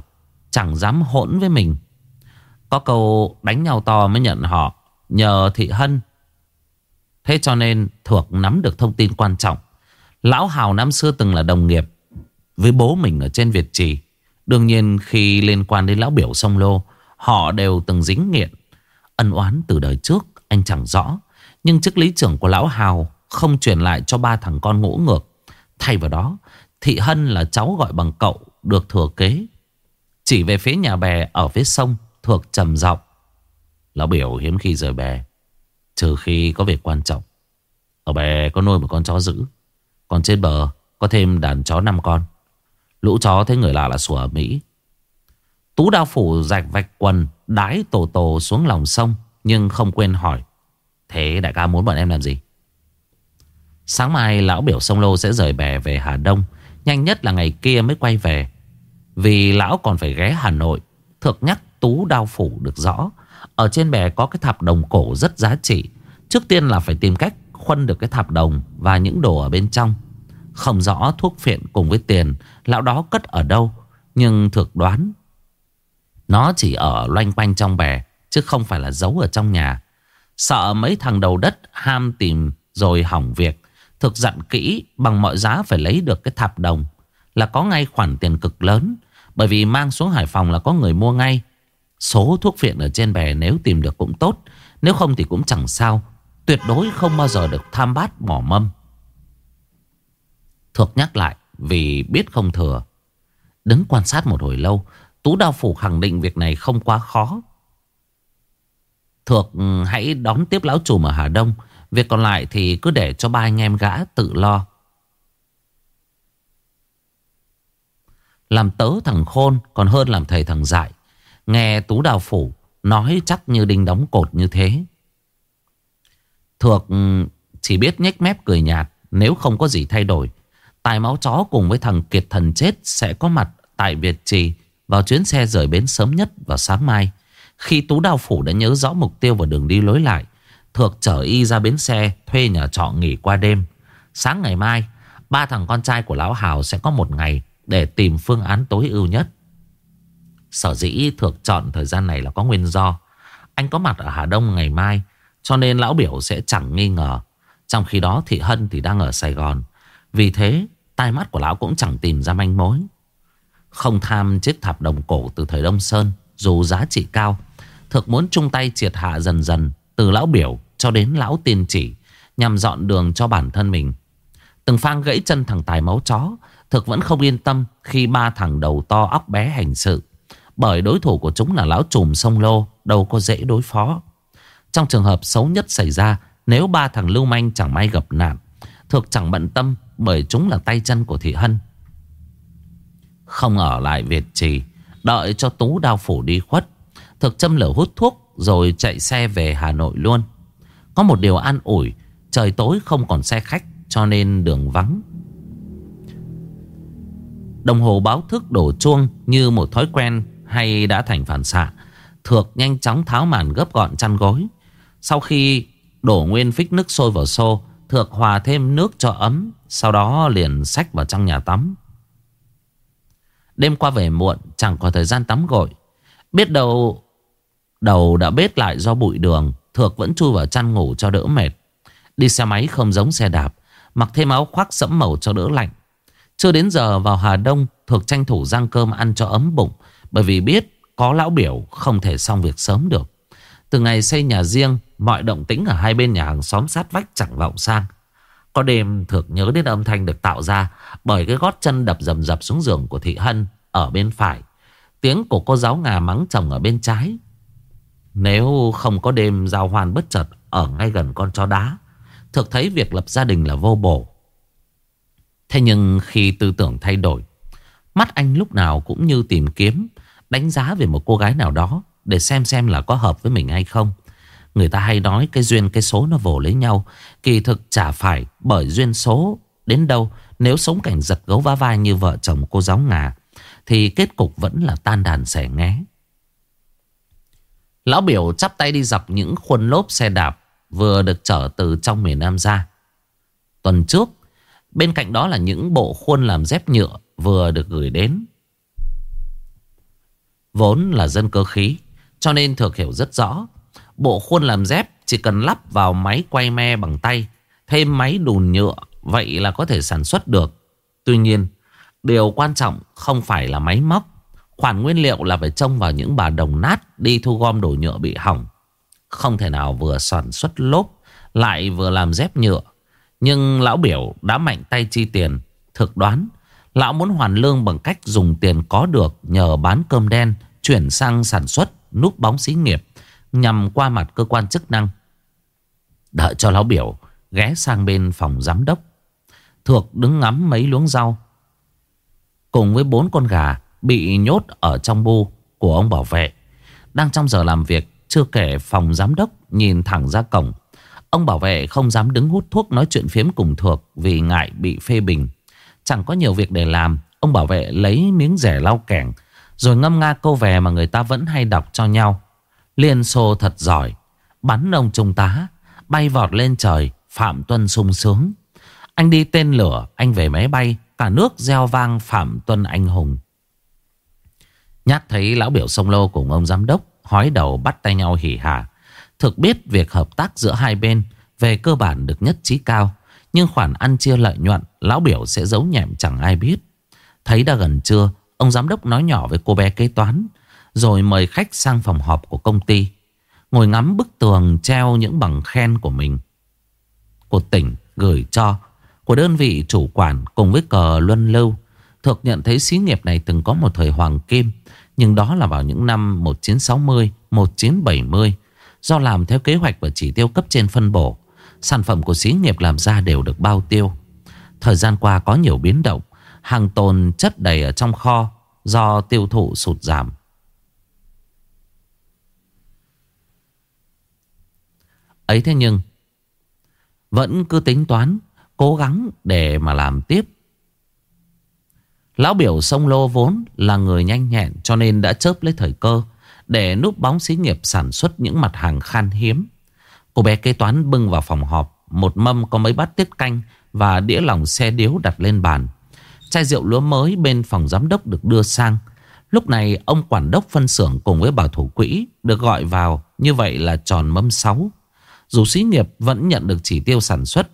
chẳng dám hỗn với mình. Có câu đánh nhau to mới nhận họ nhờ thị hân. Thế cho nên thuộc nắm được thông tin quan trọng. Lão Hào năm xưa từng là đồng nghiệp với bố mình ở trên Việt Trì. Đương nhiên khi liên quan đến lão biểu sông lô, họ đều từng dính nghiện. Ân oán từ đời trước anh chẳng rõ. Nhưng chức lý trưởng của lão Hào không truyền lại cho ba thằng con ngỗ ngược. Thay vào đó, Thị Hân là cháu gọi bằng cậu được thừa kế. Chỉ về phía nhà bè ở phía sông, thuộc trầm giọng Lão biểu hiếm khi rời bè, trừ khi có việc quan trọng. Ở bè có nuôi một con chó giữ, còn trên bờ có thêm đàn chó năm con. Lũ chó thấy người lạ là sủa ở Mỹ. Tú đao phủ rạch vạch quần, đái tổ tổ xuống lòng sông, nhưng không quên hỏi. Thế đại ca muốn bọn em làm gì? Sáng mai lão biểu sông lô sẽ rời bè về Hà Đông Nhanh nhất là ngày kia mới quay về Vì lão còn phải ghé Hà Nội Thực nhắc Tú Đao Phủ được rõ Ở trên bè có cái thạp đồng cổ rất giá trị Trước tiên là phải tìm cách khuân được cái thạp đồng Và những đồ ở bên trong không rõ thuốc phiện cùng với tiền, Lão đó cất ở đâu, Nhưng thực đoán. Nó chỉ ở loanh quanh trong bè, Chứ không phải là giấu ở trong nhà. Sợ mấy thằng đầu đất ham tìm rồi hỏng việc, Thực dặn kỹ bằng mọi giá phải lấy được cái thạp đồng. Là có ngay khoản tiền cực lớn, Bởi vì mang xuống Hải Phòng là có người mua ngay. Số thuốc phiện ở trên bè nếu tìm được cũng tốt, Nếu không thì cũng chẳng sao. Tuyệt đối không bao giờ được tham bát bỏ mâm. Thuộc nhắc lại, vì biết không thừa Đứng quan sát một hồi lâu, Tú Đao Phủ khẳng định việc này không quá khó Thuộc ừ, hãy đón tiếp lão trùm ở Hà Đông Việc còn lại thì cứ để cho ba anh em gã tự lo. Làm tớ thằng khôn, còn hơn làm thầy thằng dại. Nghe Tú Đào Phủ nói chắc như đinh đóng cột như thế. Thược ừ, chỉ biết nhếch mép cười nhạt, nếu không có gì thay đổi. Tài máu chó cùng với thằng Kiệt thần chết sẽ có mặt tại Việt Trì vào chuyến xe rời bến sớm nhất vào sáng mai. Khi Tú Đào Phủ đã nhớ rõ mục tiêu và đường đi lối lại, Thược chở y ra bến xe Thuê nhà trọ nghỉ qua đêm. Sáng ngày mai Ba thằng con trai của Lão Hào sẽ có một ngày Để tìm phương án tối ưu nhất. Sở dĩ Thược chọn thời gian này là có nguyên do. Anh có mặt ở Hà Đông ngày mai Cho nên Lão Biểu sẽ chẳng nghi ngờ. Trong khi đó Thị Hân thì đang ở Sài Gòn. Vì thế Tai mắt của Lão cũng chẳng tìm ra manh mối Không tham chiếc thạp đồng cổ từ thời Đông Sơn Dù giá trị cao Thực muốn chung tay triệt hạ dần dần Từ Lão Biểu cho đến lão tiên chỉ nhằm dọn đường cho bản thân mình. Từng phang gãy chân thằng tài máu chó, thực vẫn không yên tâm khi ba thằng đầu to óc bé hành sự. Bởi đối thủ của chúng là lão trùm sông lô, đâu có dễ đối phó. Trong trường hợp xấu nhất xảy ra, nếu ba thằng lưu manh chẳng may gặp nạn, Thực chẳng bận tâm bởi chúng là tay chân của Thị Hân. Không ở lại Việt Trì, đợi cho Tú đao phủ đi khuất. Thực châm lửa hút thuốc rồi chạy xe về Hà Nội luôn. Có một điều an ủi, trời tối không còn xe khách cho nên đường vắng. Đồng hồ báo thức đổ chuông như một thói quen hay đã thành phản xạ. Thược nhanh chóng tháo màn gấp gọn chăn gối. Sau khi đổ nguyên phích nước sôi vào xô, Thược hòa thêm nước cho ấm, sau đó liền xách vào trong nhà tắm. Đêm qua về muộn, chẳng có thời gian tắm gội. Biết đâu đầu đã bết lại do bụi đường, Thược vẫn chui vào chăn ngủ cho đỡ mệt. Đi xe máy không giống xe đạp, mặc thêm áo khoác sẫm màu cho đỡ lạnh. Chưa đến giờ vào Hà Đông, Thược tranh thủ rang cơm ăn cho ấm bụng, bởi vì biết có lão biểu không thể xong việc sớm được. Từ ngày xây nhà riêng, mọi động tĩnh ở hai bên nhà hàng xóm sát vách chẳng vọng sang. Có đêm Thược nhớ đến âm thanh được tạo ra bởi cái gót chân đập dầm dập xuống giường của Thị Hân ở bên phải. Tiếng của cô giáo ngà mắng chồng ở bên trái. Nếu không có đêm giao hoan bất chợt ở ngay gần con chó đá, Thực thấy việc lập gia đình là vô bổ. Thế nhưng khi tư tưởng thay đổi, mắt anh lúc nào cũng như tìm kiếm, đánh giá về một cô gái nào đó để xem xem là có hợp với mình hay không. Người ta hay nói cái duyên cái số nó vồ lấy nhau. Kỳ thực chả phải bởi duyên số đến đâu. Nếu sống cảnh giật gấu vá vai như vợ chồng cô giáo ngà. Thì kết cục vẫn là tan đàn sẻ nghé. Lão biểu chắp tay đi dọc những khuôn lốp xe đạp vừa được chở từ trong miền Nam ra. Tuần trước, bên cạnh đó là những bộ khuôn làm dép nhựa vừa được gửi đến. Vốn là dân cơ khí, cho nên thực hiểu rất rõ. Bộ khuôn làm dép chỉ cần lắp vào máy quay me bằng tay, thêm máy đùn nhựa, vậy là có thể sản xuất được. Tuy nhiên, điều quan trọng không phải là máy móc. Khoản nguyên liệu là phải trông vào những bà đồng nát đi thu gom đồ nhựa bị hỏng. Không thể nào vừa sản xuất lốp lại vừa làm dép nhựa. Nhưng lão biểu đã mạnh tay chi tiền. Thực đoán, lão muốn hoàn lương bằng cách dùng tiền có được nhờ bán cơm đen chuyển sang sản xuất núp bóng xí nghiệp nhằm qua mặt cơ quan chức năng. Đợi cho lão biểu ghé sang bên phòng giám đốc. Thược đứng ngắm mấy luống rau. Cùng với bốn con gà bị nhốt ở trong bu của ông bảo vệ. Đang trong giờ làm việc, chưa kể phòng giám đốc nhìn thẳng ra cổng. Ông bảo vệ không dám đứng hút thuốc nói chuyện phiếm cùng Thược vì ngại bị phê bình. Chẳng có nhiều việc để làm, ông bảo vệ lấy miếng rẻ lau kẻng rồi ngâm nga câu về mà người ta vẫn hay đọc cho nhau. Liên xô thật giỏi, bắn ông trung tá, bay vọt lên trời, Phạm Tuân sung sướng. Anh đi tên lửa, anh về máy bay, cả nước gieo vang Phạm Tuân anh hùng. Nhát thấy lão biểu sông lô cùng ông giám đốc, hói đầu bắt tay nhau hỉ hả. Thực biết việc hợp tác giữa hai bên về cơ bản được nhất trí cao. Nhưng khoản ăn chia lợi nhuận, lão biểu sẽ giấu nhẹm chẳng ai biết. Thấy đã gần trưa, Ông giám đốc nói nhỏ với cô bé kế toán rồi mời khách sang phòng họp của công ty Ngồi ngắm bức tường treo những bằng khen của mình Của tỉnh gửi cho Của đơn vị chủ quản cùng với cờ luân lưu Thực nhận thấy xí nghiệp này từng có một thời hoàng kim Nhưng đó là vào những năm 1960, 1970 Do làm theo kế hoạch và chỉ tiêu cấp trên phân bổ Sản phẩm của xí nghiệp làm ra đều được bao tiêu Thời gian qua có nhiều biến động Hàng tồn chất đầy ở trong kho do tiêu thụ sụt giảm. Ấy thế nhưng, vẫn cứ tính toán, cố gắng để mà làm tiếp. Lão biểu sông lô vốn là người nhanh nhẹn cho nên đã chớp lấy thời cơ để núp bóng xí nghiệp sản xuất những mặt hàng khan hiếm. Cô bé kế toán bưng vào phòng họp, một mâm có mấy bát tiết canh và đĩa lòng xe điếu đặt lên bàn. Chai rượu lúa mới bên phòng giám đốc được đưa sang. Lúc này, ông quản đốc phân xưởng cùng với bảo thủ quỹ được gọi vào, như vậy là tròn mâm sáu. Dù xí nghiệp vẫn nhận được chỉ tiêu sản xuất,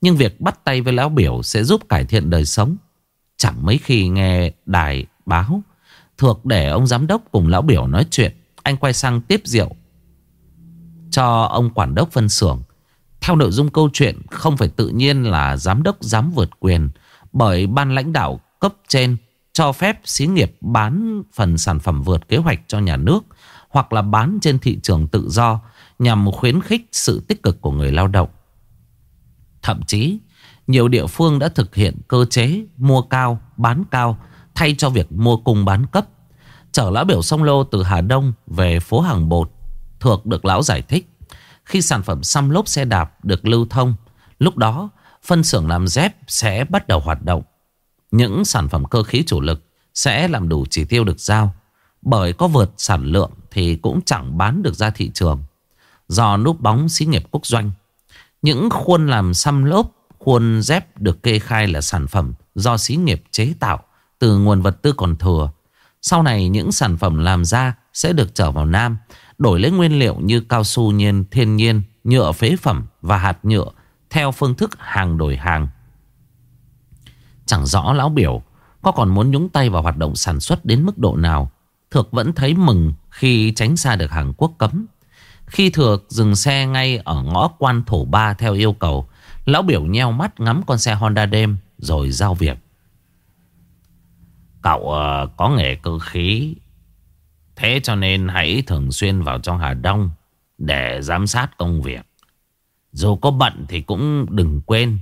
nhưng việc bắt tay với lão biểu sẽ giúp cải thiện đời sống. Chẳng mấy khi nghe đài báo, thuộc để ông giám đốc cùng lão biểu nói chuyện, anh quay sang tiếp rượu cho ông quản đốc phân xưởng. Theo nội dung câu chuyện không phải tự nhiên là giám đốc dám vượt quyền bởi ban lãnh đạo cấp trên cho phép xí nghiệp bán phần sản phẩm vượt kế hoạch cho nhà nước hoặc là bán trên thị trường tự do nhằm khuyến khích sự tích cực của người lao động. Thậm chí, Nhiều địa phương đã thực hiện cơ chế mua cao, bán cao thay cho việc mua cung bán cấp. Chở lão biểu sông lô từ Hà Đông về phố Hàng Bột. thuộc được lão giải thích. Khi sản phẩm xăm lốp xe đạp được lưu thông, lúc đó phân xưởng làm dép sẽ bắt đầu hoạt động. Những sản phẩm cơ khí chủ lực sẽ làm đủ chỉ tiêu được giao. Bởi có vượt sản lượng thì cũng chẳng bán được ra thị trường. Do núp bóng xí nghiệp quốc doanh. Những khuôn làm xăm lốp, khuôn dép được kê khai là sản phẩm do xí nghiệp chế tạo từ nguồn vật tư còn thừa. Sau này những sản phẩm làm ra sẽ được trở vào Nam, đổi lấy nguyên liệu như cao su nhiên, thiên nhiên, nhựa phế phẩm và hạt nhựa theo phương thức hàng đổi hàng. Chẳng rõ lão biểu có còn muốn nhúng tay vào hoạt động sản xuất đến mức độ nào. Thược vẫn thấy mừng khi tránh xa được hàng quốc cấm. Khi Thược dừng xe ngay ở ngõ quan thổ ba theo yêu cầu, lão biểu nheo mắt ngắm con xe Honda đêm rồi giao việc. Cậu uh, có nghề cơ khí Thế cho nên hãy thường xuyên vào trong Hà Đông Để giám sát công việc. Dù có bận thì cũng đừng quên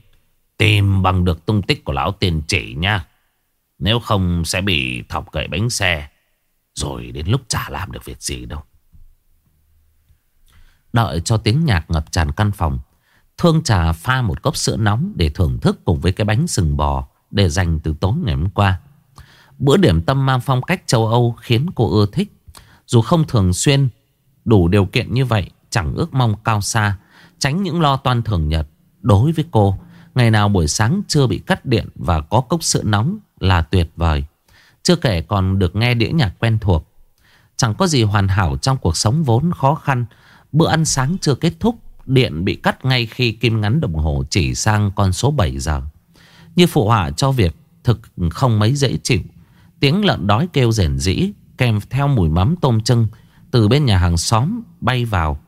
Tìm bằng được tung tích của lão tiền chỉ nha. Nếu không sẽ bị thọc cậy bánh xe Rồi đến lúc chả làm được việc gì đâu. Đợi cho tiếng nhạc ngập tràn căn phòng. Thương trà pha một cốc sữa nóng Để thưởng thức cùng với cái bánh sừng bò Để dành từ tối ngày hôm qua. Bữa điểm tâm mang phong cách châu Âu Khiến cô ưa thích. Dù không thường xuyên, đủ điều kiện như vậy Chẳng ước mong cao xa, Tránh những lo toan thường nhật. Đối với cô, Ngày nào buổi sáng chưa bị cắt điện Và có cốc sữa nóng là tuyệt vời. Chưa kể còn được nghe đĩa nhạc quen thuộc. Chẳng có gì hoàn hảo trong cuộc sống vốn khó khăn Bữa ăn sáng chưa kết thúc, Điện bị cắt ngay khi kim ngắn đồng hồ chỉ sang con số 7 giờ. Như phụ họa cho việc thực không mấy dễ chịu. Tiếng lợn đói kêu rền rĩ, Kèm theo mùi mắm tôm trưng Từ bên nhà hàng xóm bay vào.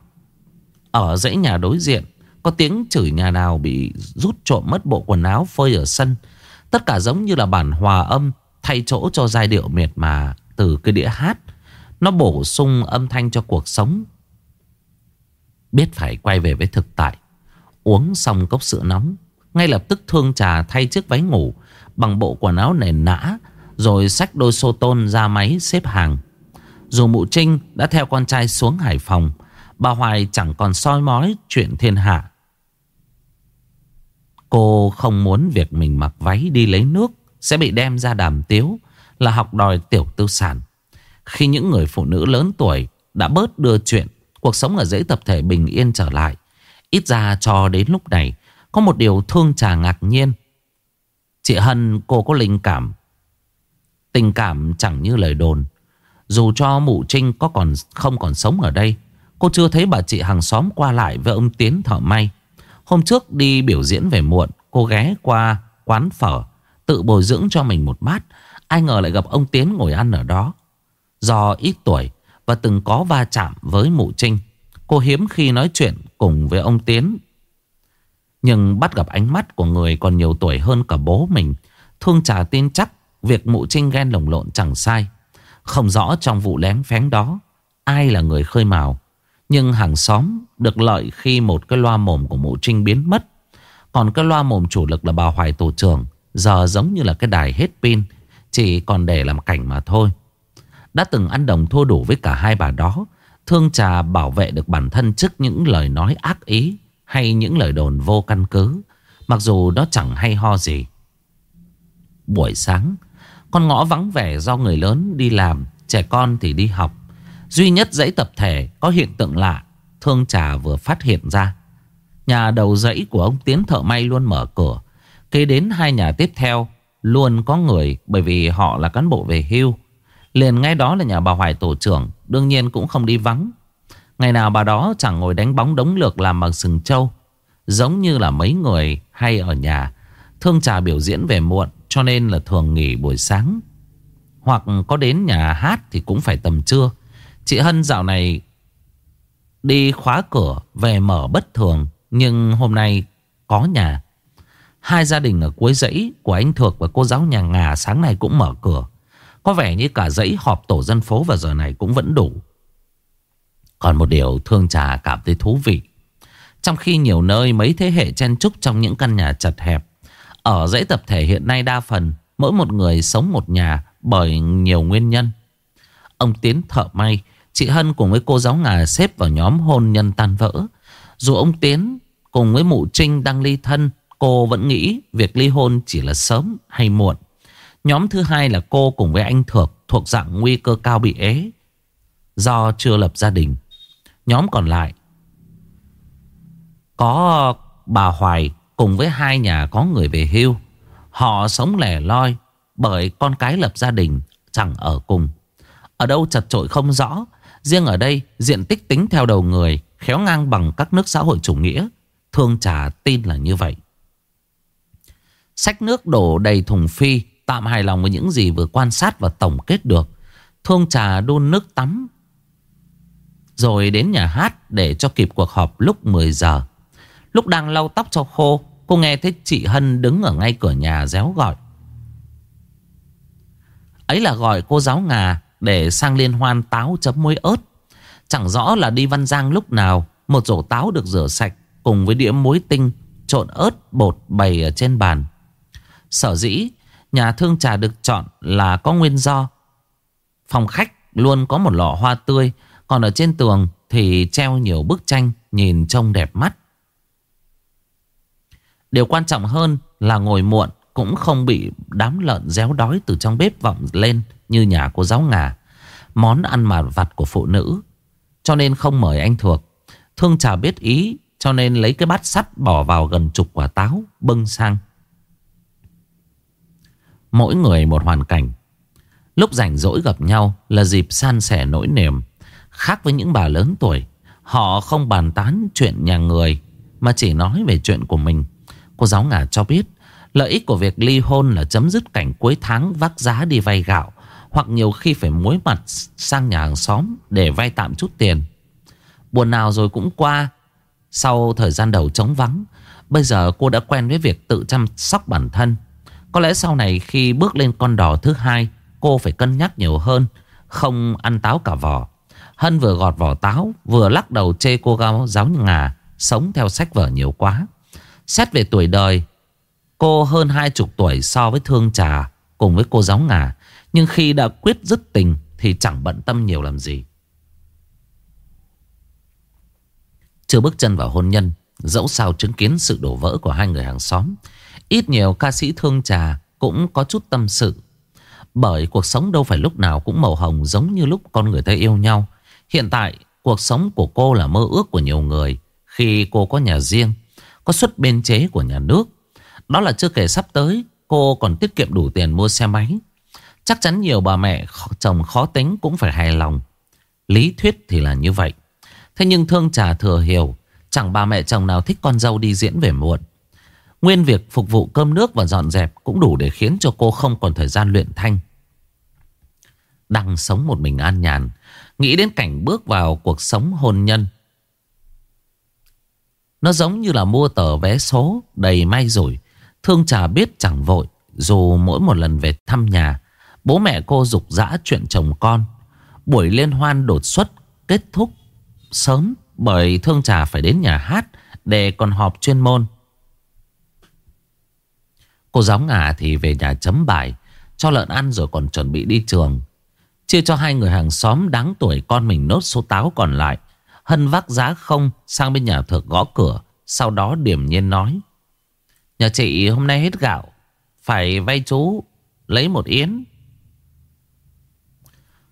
Ở dãy nhà đối diện, Có tiếng chửi nhà nào bị rút trộm mất bộ quần áo phơi ở sân. Tất cả giống như là bản hòa âm, Thay chỗ cho giai điệu miệt mà Từ cái đĩa hát. Nó bổ sung âm thanh cho cuộc sống. Biết phải quay về với thực tại. Uống xong cốc sữa nóng, Ngay lập tức thương trà thay chiếc váy ngủ, Bằng bộ quần áo nền nã, rồi xách đôi xô tôn ra máy xếp hàng. Dù mụ Trinh đã theo con trai xuống Hải Phòng, Bà Hoài chẳng còn soi mói chuyện thiên hạ. Cô không muốn việc mình mặc váy đi lấy nước Sẽ bị đem ra đàm tiếu, Là học đòi tiểu tư sản. Khi những người phụ nữ lớn tuổi Đã bớt đưa chuyện Cuộc sống ở dãy tập thể bình yên trở lại. Ít ra cho đến lúc này, Có một điều thương trà ngạc nhiên. Chị Hân, cô có linh cảm. Tình cảm chẳng như lời đồn. Dù cho mụ Trinh có còn không còn sống ở đây, Cô chưa thấy bà chị hàng xóm qua lại với ông Tiến thợ may. Hôm trước đi biểu diễn về muộn, Cô ghé qua quán phở, Tự bồi dưỡng cho mình một bát. Ai ngờ lại gặp ông Tiến ngồi ăn ở đó. Do ít tuổi và từng có va chạm với mụ Trinh. Cô hiếm khi nói chuyện cùng với ông Tiến. Nhưng bắt gặp ánh mắt của người còn nhiều tuổi hơn cả bố mình, Thương trà tin chắc Việc mụ trinh ghen lồng lộn chẳng sai. Không rõ trong vụ lén phén đó, Ai là người khơi mào. Nhưng hàng xóm được lợi khi một cái loa mồm của mụ trinh biến mất. Còn cái loa mồm chủ lực là bà Hoài Tổ trưởng, Giờ giống như là cái đài hết pin, Chỉ còn để làm cảnh mà thôi. Đã từng ăn đồng thua đủ với cả hai bà đó. Thương trà bảo vệ được bản thân trước những lời nói ác ý Hay những lời đồn vô căn cứ, Mặc dù đó chẳng hay ho gì. Buổi sáng, con ngõ vắng vẻ do người lớn đi làm, Trẻ con thì đi học. Duy nhất dãy tập thể có hiện tượng lạ, Thương trà vừa phát hiện ra. Nhà đầu dãy của ông Tiến thợ may luôn mở cửa. Kế đến hai nhà tiếp theo, Luôn có người Bởi vì họ là cán bộ về hưu. Liền ngay đó là nhà bà Hoài tổ trưởng, Đương nhiên cũng không đi vắng. Ngày nào bà đó chẳng ngồi đánh bóng đống lược làm bằng sừng trâu, Giống như là mấy người hay ở nhà, Thương trà biểu diễn về muộn, cho nên là thường nghỉ buổi sáng. Hoặc có đến nhà hát thì cũng phải tầm trưa. Chị Hân dạo này đi khóa cửa, về mở bất thường, Nhưng hôm nay có nhà. Hai gia đình ở cuối dãy của anh Thược và cô giáo nhà ngà sáng nay cũng mở cửa. Có vẻ như cả dãy họp tổ dân phố vào giờ này cũng vẫn đủ. Còn một điều thương trà cảm thấy thú vị. Trong khi nhiều nơi mấy thế hệ chen chúc trong những căn nhà chật hẹp, Ở dãy tập thể hiện nay đa phần Mỗi một người sống một nhà Bởi nhiều nguyên nhân. Ông Tiến thợ may, Chị Hân cùng với cô giáo ngà xếp vào nhóm hôn nhân tan vỡ. Dù ông Tiến cùng với mụ Trinh đang ly thân, Cô vẫn nghĩ việc ly hôn chỉ là sớm hay muộn. Nhóm thứ hai là cô cùng với anh Thược Thuộc dạng nguy cơ cao bị ế. Do chưa lập gia đình, Nhóm còn lại Có bà Hoài cùng với hai nhà có người về hưu. Họ sống lẻ loi Bởi con cái lập gia đình, Chẳng ở cùng. Ở đâu chật trội không rõ, Riêng ở đây diện tích tính theo đầu người, Khéo ngang bằng các nước xã hội chủ nghĩa. Thương trà tin là như vậy. Sách nước đổ đầy thùng phi Tạm hài lòng với những gì vừa quan sát và tổng kết được. Thương trà đun nước tắm, Rồi đến nhà hát để cho kịp cuộc họp lúc 10 giờ. Lúc đang lau tóc cho khô, Cô nghe thấy chị Hân đứng ở ngay cửa nhà réo gọi. Ấy là gọi cô giáo ngà Để sang liên hoan táo chấm muối ớt. Chẳng rõ là đi Văn Giang lúc nào, Một rổ táo được rửa sạch Cùng với đĩa muối tinh Trộn ớt bột bày ở trên bàn. Sở dĩ Nhà thương trà được chọn là có nguyên do. Phòng khách luôn có một lọ hoa tươi, Còn ở trên tường thì treo nhiều bức tranh Nhìn trông đẹp mắt. Điều quan trọng hơn là ngồi muộn Cũng không bị đám lợn réo đói Từ trong bếp vọng lên Như nhà cô giáo ngà. Món ăn mà vặt của phụ nữ. Cho nên không mời anh thuộc Thương trà biết ý, Cho nên lấy cái bát sắt bỏ vào gần chục quả táo, Bưng sang. Mỗi người một hoàn cảnh. Lúc rảnh rỗi gặp nhau Là dịp san sẻ nỗi niềm. Khác với những bà lớn tuổi, Họ không bàn tán chuyện nhà người, Mà chỉ nói về chuyện của mình. Cô giáo ngà cho biết, Lợi ích của việc ly hôn là chấm dứt cảnh cuối tháng vác giá đi vay gạo, Hoặc nhiều khi phải muối mặt sang nhà hàng xóm để vay tạm chút tiền. Buồn nào rồi cũng qua. Sau thời gian đầu trống vắng, Bây giờ cô đã quen với việc tự chăm sóc bản thân. Có lẽ sau này khi bước lên con đò thứ hai, Cô phải cân nhắc nhiều hơn, Không ăn táo cả vỏ Hân vừa gọt vỏ táo, Vừa lắc đầu chê cô giáo giáo ngà, Sống theo sách vở nhiều quá. Xét về tuổi đời, Cô hơn hai chục tuổi so với thương trà Cùng với cô giáo ngà, Nhưng khi đã quyết dứt tình Thì chẳng bận tâm nhiều làm gì. Chưa bước chân vào hôn nhân, Dẫu sao chứng kiến sự đổ vỡ của hai người hàng xóm Ít nhiều ca sĩ thương trà Cũng có chút tâm sự. Bởi cuộc sống đâu phải lúc nào cũng màu hồng Giống như lúc con người ta yêu nhau. Hiện tại, cuộc sống của cô là mơ ước của nhiều người. Khi cô có nhà riêng, có suất biên chế của nhà nước, Đó là chưa kể sắp tới Cô còn tiết kiệm đủ tiền mua xe máy. Chắc chắn nhiều bà mẹ chồng khó tính cũng phải hài lòng. Lý thuyết thì là như vậy. Thế nhưng thương trà thừa hiểu, Chẳng bà mẹ chồng nào thích con dâu đi diễn về muộn. Nguyên việc phục vụ cơm nước và dọn dẹp Cũng đủ để khiến cho cô không còn thời gian luyện thanh Đang sống một mình an nhàn Nghĩ đến cảnh bước vào cuộc sống hôn nhân nó giống như là mua tờ vé số đầy may rồi. Thương trà biết chẳng vội. Dù mỗi một lần về thăm nhà, bố mẹ cô dục dã chuyện chồng con. Buổi liên hoan đột xuất kết thúc sớm bởi thương trà phải đến nhà hát để còn họp chuyên môn. Cô giáo ngà thì về nhà chấm bài, cho lợn ăn rồi còn chuẩn bị đi trường. Chia cho hai người hàng xóm đáng tuổi con mình nốt số táo còn lại. Hân vác giá không sang bên nhà thược gõ cửa. Sau đó điểm nhiên nói. Nhà chị hôm nay hết gạo. Phải vay chú lấy một yến.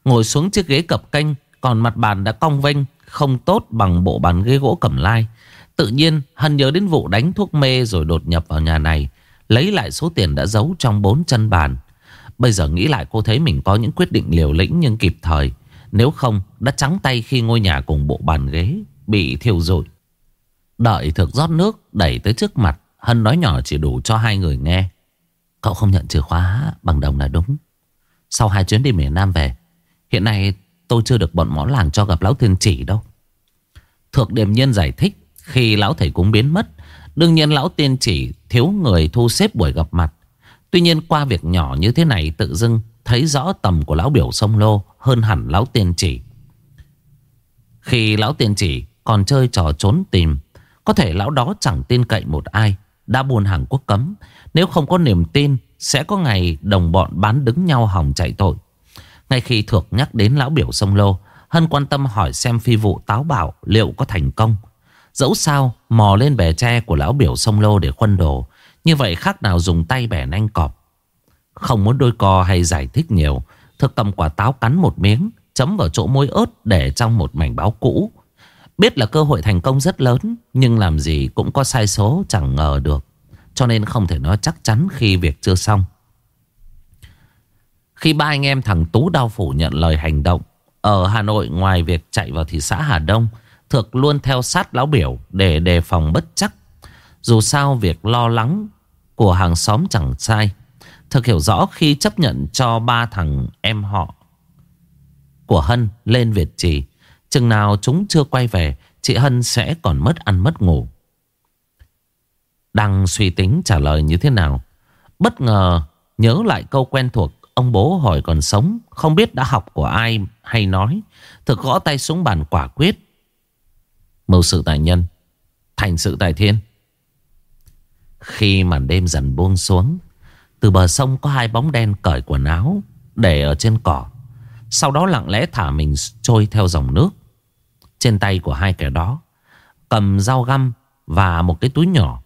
Ngồi xuống chiếc ghế cập canh. Còn mặt bàn đã cong vênh. Không tốt bằng bộ bàn ghế gỗ cẩm lai. Tự nhiên Hân nhớ đến vụ đánh thuốc mê rồi đột nhập vào nhà này. Lấy lại số tiền đã giấu trong bốn chân bàn. Bây giờ nghĩ lại cô thấy mình có những quyết định liều lĩnh nhưng kịp thời. Nếu không, đã trắng tay khi ngôi nhà cùng bộ bàn ghế bị thiêu rụi. Đợi thực rót nước đẩy tới trước mặt, Hân nói nhỏ chỉ đủ cho hai người nghe Cậu không nhận chìa khóa bằng đồng là đúng Sau hai chuyến đi miền Nam về, Hiện nay tôi chưa được bọn mõ làng cho gặp lão thiên chỉ đâu Thược điềm nhiên giải thích, Khi lão thầy cúng biến mất Đương nhiên lão tiên chỉ thiếu người thu xếp buổi gặp mặt Tuy nhiên qua việc nhỏ như thế này tự dưng Thấy rõ tầm của lão biểu sông lô Hơn hẳn lão tiên chỉ Khi lão tiên chỉ còn chơi trò trốn tìm Có thể lão đó chẳng tin cậy một ai đã buôn hàng quốc cấm. Nếu không có niềm tin, sẽ có ngày đồng bọn bán đứng nhau hòng chạy tội. Ngay khi thuộc nhắc đến lão biểu sông Lô, Hân quan tâm hỏi xem phi vụ táo bảo liệu có thành công. Dẫu sao, mò lên bè tre của lão biểu sông Lô để khuân đồ. Như vậy khác nào dùng tay bẻ nanh cọp. Không muốn đôi co hay giải thích nhiều, Thực cầm quả táo cắn một miếng, chấm vào chỗ môi ớt để trong một mảnh báo cũ. Biết là cơ hội thành công rất lớn, nhưng làm gì cũng có sai số chẳng ngờ được. Cho nên không thể nói chắc chắn khi việc chưa xong. Khi ba anh em thằng Tú đau phủ nhận lời hành động, ở Hà Nội ngoài việc chạy vào thị xã Hà Đông, Thực luôn theo sát lão biểu để đề phòng bất chắc. Dù sao việc lo lắng của hàng xóm chẳng sai. Thực hiểu rõ khi chấp nhận cho ba thằng em họ của Hân lên Việt Trì. Chừng nào chúng chưa quay về, chị Hân sẽ còn mất ăn mất ngủ. Đang suy tính trả lời như thế nào. Bất ngờ nhớ lại câu quen thuộc Ông bố hỏi còn sống Không biết đã học của ai hay nói Thực gõ tay xuống bàn quả quyết Mưu sự tại nhân, Thành sự tại thiên. Khi màn đêm dần buông xuống, Từ bờ sông có hai bóng đen cởi quần áo Để ở trên cỏ. Sau đó lặng lẽ thả mình trôi theo dòng nước. Trên tay của hai kẻ đó, Cầm dao găm Và một cái túi nhỏ.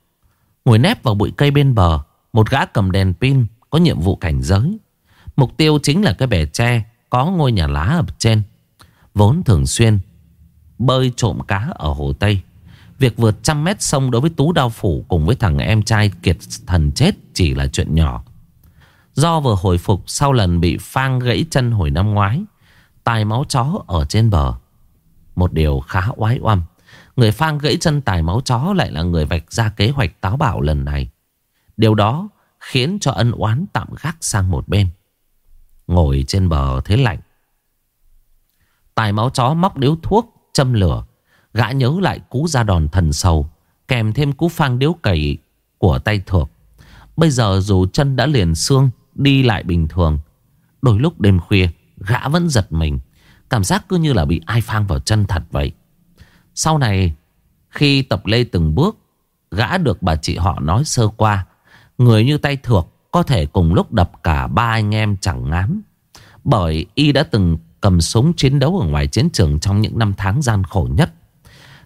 Ngồi nép vào bụi cây bên bờ, Một gã cầm đèn pin Có nhiệm vụ cảnh giới. Mục tiêu chính là cái bể tre Có ngôi nhà lá ở trên, Vốn thường xuyên Bơi trộm cá ở Hồ Tây. Việc vượt trăm mét sông đối với Tú Đao Phủ Cùng với thằng em trai kiệt thần chết Chỉ là chuyện nhỏ. Do vừa hồi phục, sau lần bị phang gãy chân hồi năm ngoái, Tài máu chó ở trên bờ. Một điều khá oái oăm, Người phang gãy chân tài máu chó Lại là người vạch ra kế hoạch táo bạo lần này. Điều đó khiến cho ân oán tạm gác sang một bên. Ngồi trên bờ thế lạnh. Tài máu chó móc điếu thuốc Châm lửa, Gã nhớ lại cú ra đòn thần sầu Kèm thêm cú phang điếu cày Của tay thuộc Bây giờ dù chân đã liền xương, Đi lại bình thường. Đôi lúc đêm khuya, Gã vẫn giật mình. Cảm giác cứ như là bị ai phang vào chân thật vậy. Sau này, Khi tập lê từng bước, Gã được bà chị họ nói sơ qua, Người như tay thược có thể cùng lúc đập cả ba anh em chẳng ngán. Bởi y đã từng cầm súng chiến đấu ở ngoài chiến trường trong những năm tháng gian khổ nhất.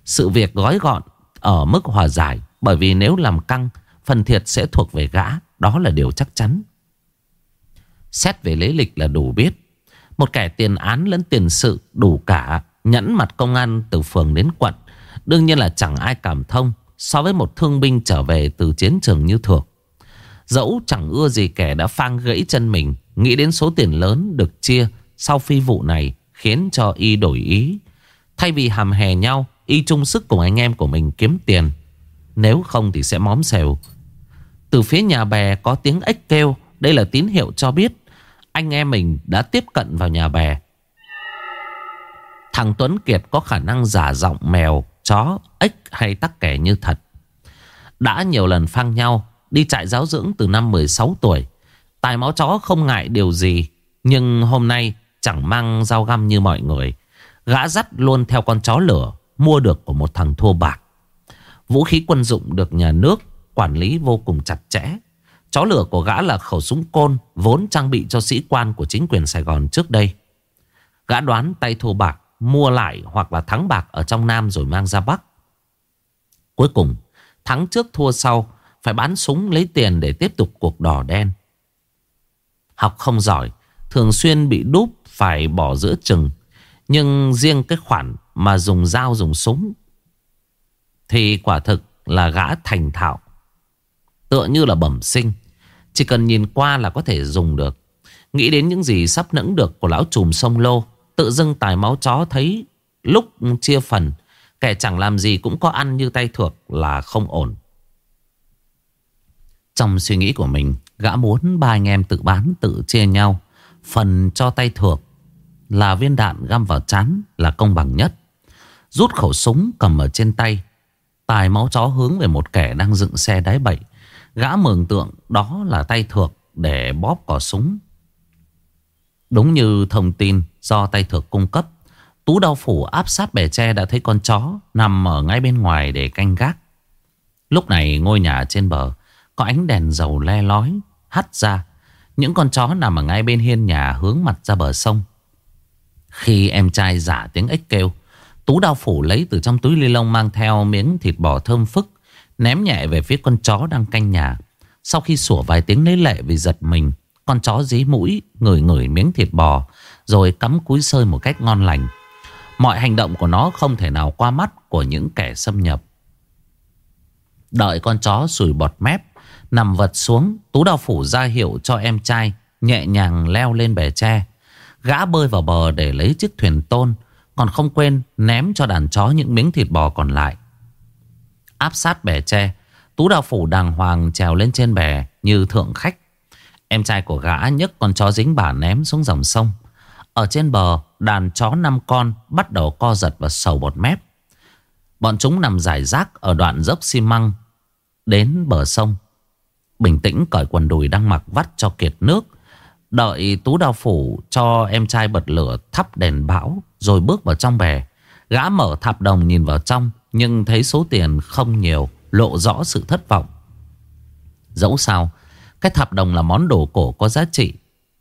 Sự việc gói gọn ở mức hòa giải, Bởi vì nếu làm căng, Phần thiệt sẽ thuộc về gã, Đó là điều chắc chắn. Xét về lý lịch là đủ biết, Một kẻ tiền án lẫn tiền sự đủ cả, Nhẫn mặt công an từ phường đến quận, Đương nhiên là chẳng ai cảm thông So với một thương binh trở về từ chiến trường như thường. Dẫu chẳng ưa gì kẻ đã phang gãy chân mình, Nghĩ đến số tiền lớn được chia sau phi vụ này Khiến cho y đổi ý. Thay vì hàm hè nhau Y chung sức cùng anh em của mình kiếm tiền. Nếu không thì sẽ móm xèo. Từ phía nhà bè có tiếng ếch kêu Đây là tín hiệu cho biết Anh em mình đã tiếp cận vào nhà bè. Thằng Tuấn Kiệt có khả năng giả giọng mèo, chó, ếch hay tắc kẻ như thật. Đã nhiều lần phang nhau Đi trại giáo dưỡng từ năm 16 tuổi. Tài máu chó không ngại điều gì Nhưng hôm nay chẳng mang dao găm như mọi người. Gã dắt luôn theo con chó lửa, Mua được của một thằng thua bạc. Vũ khí quân dụng được nhà nước Quản lý vô cùng chặt chẽ. Chó lửa của gã là khẩu súng côn, Vốn trang bị cho sĩ quan của chính quyền Sài Gòn trước đây. Gã đoán tay thua bạc, Mua lại hoặc là thắng bạc ở trong Nam rồi mang ra Bắc. Cuối cùng, Thắng trước thua sau, phải bán súng lấy tiền để tiếp tục cuộc đỏ đen. Học không giỏi, Thường xuyên bị đúp phải bỏ giữa chừng. Nhưng riêng cái khoản mà dùng dao dùng súng Thì quả thực là gã thành thạo. Tựa như là bẩm sinh, Chỉ cần nhìn qua là có thể dùng được. Nghĩ đến những gì sắp nẫng được của lão trùm sông lô, Tự dưng tài máu chó thấy Lúc chia phần, Kẻ chẳng làm gì cũng có ăn như tay thuộc là không ổn. Trong suy nghĩ của mình, Gã muốn ba anh em tự bán tự chia nhau, Phần cho tay thược là viên đạn găm vào chán Là công bằng nhất. Rút khẩu súng cầm ở trên tay, Tài máu chó hướng về một kẻ đang dựng xe đáy bậy. Gã mường tượng đó là tay thược Để bóp cò súng. Đúng như thông tin do tay thược cung cấp, Tú đau phủ áp sát bể tre đã thấy con chó Nằm ở ngay bên ngoài để canh gác. Lúc này ngôi nhà trên bờ Có ánh đèn dầu le lói, Hắt ra. Những con chó nằm ở ngay bên hiên nhà Hướng mặt ra bờ sông. Khi em trai giả tiếng ếch kêu, Tú đao phủ lấy từ trong túi ly lông Mang theo miếng thịt bò thơm phức, Ném nhẹ về phía con chó đang canh nhà. Sau khi sủa vài tiếng lấy lệ vì giật mình, Con chó dí mũi, Ngửi ngửi miếng thịt bò, Rồi cắm cúi sơi một cách ngon lành. Mọi hành động của nó không thể nào qua mắt Của những kẻ xâm nhập. Đợi con chó sủi bọt mép, Nằm vật xuống, Tú đào phủ ra hiệu cho em trai Nhẹ nhàng leo lên bè tre. Gã bơi vào bờ để lấy chiếc thuyền tôn, Còn không quên ném cho đàn chó những miếng thịt bò còn lại. Áp sát bè tre, Tú đào phủ đàng hoàng trèo lên trên bè Như thượng khách. Em trai của gã nhấc con chó dính bả ném xuống dòng sông. Ở trên bờ, Đàn chó năm con Bắt đầu co giật và sầu bọt mép. Bọn chúng nằm giải rác Ở đoạn dốc xi măng Đến bờ sông. Bình tĩnh cởi quần đùi đang mặc vắt cho kiệt nước Đợi tú đao phủ cho em trai bật lửa thắp đèn bão, Rồi bước vào trong bè. Gã mở thạp đồng nhìn vào trong, Nhưng thấy số tiền không nhiều, Lộ rõ sự thất vọng. Dẫu sao, Cái thạp đồng là món đồ cổ có giá trị.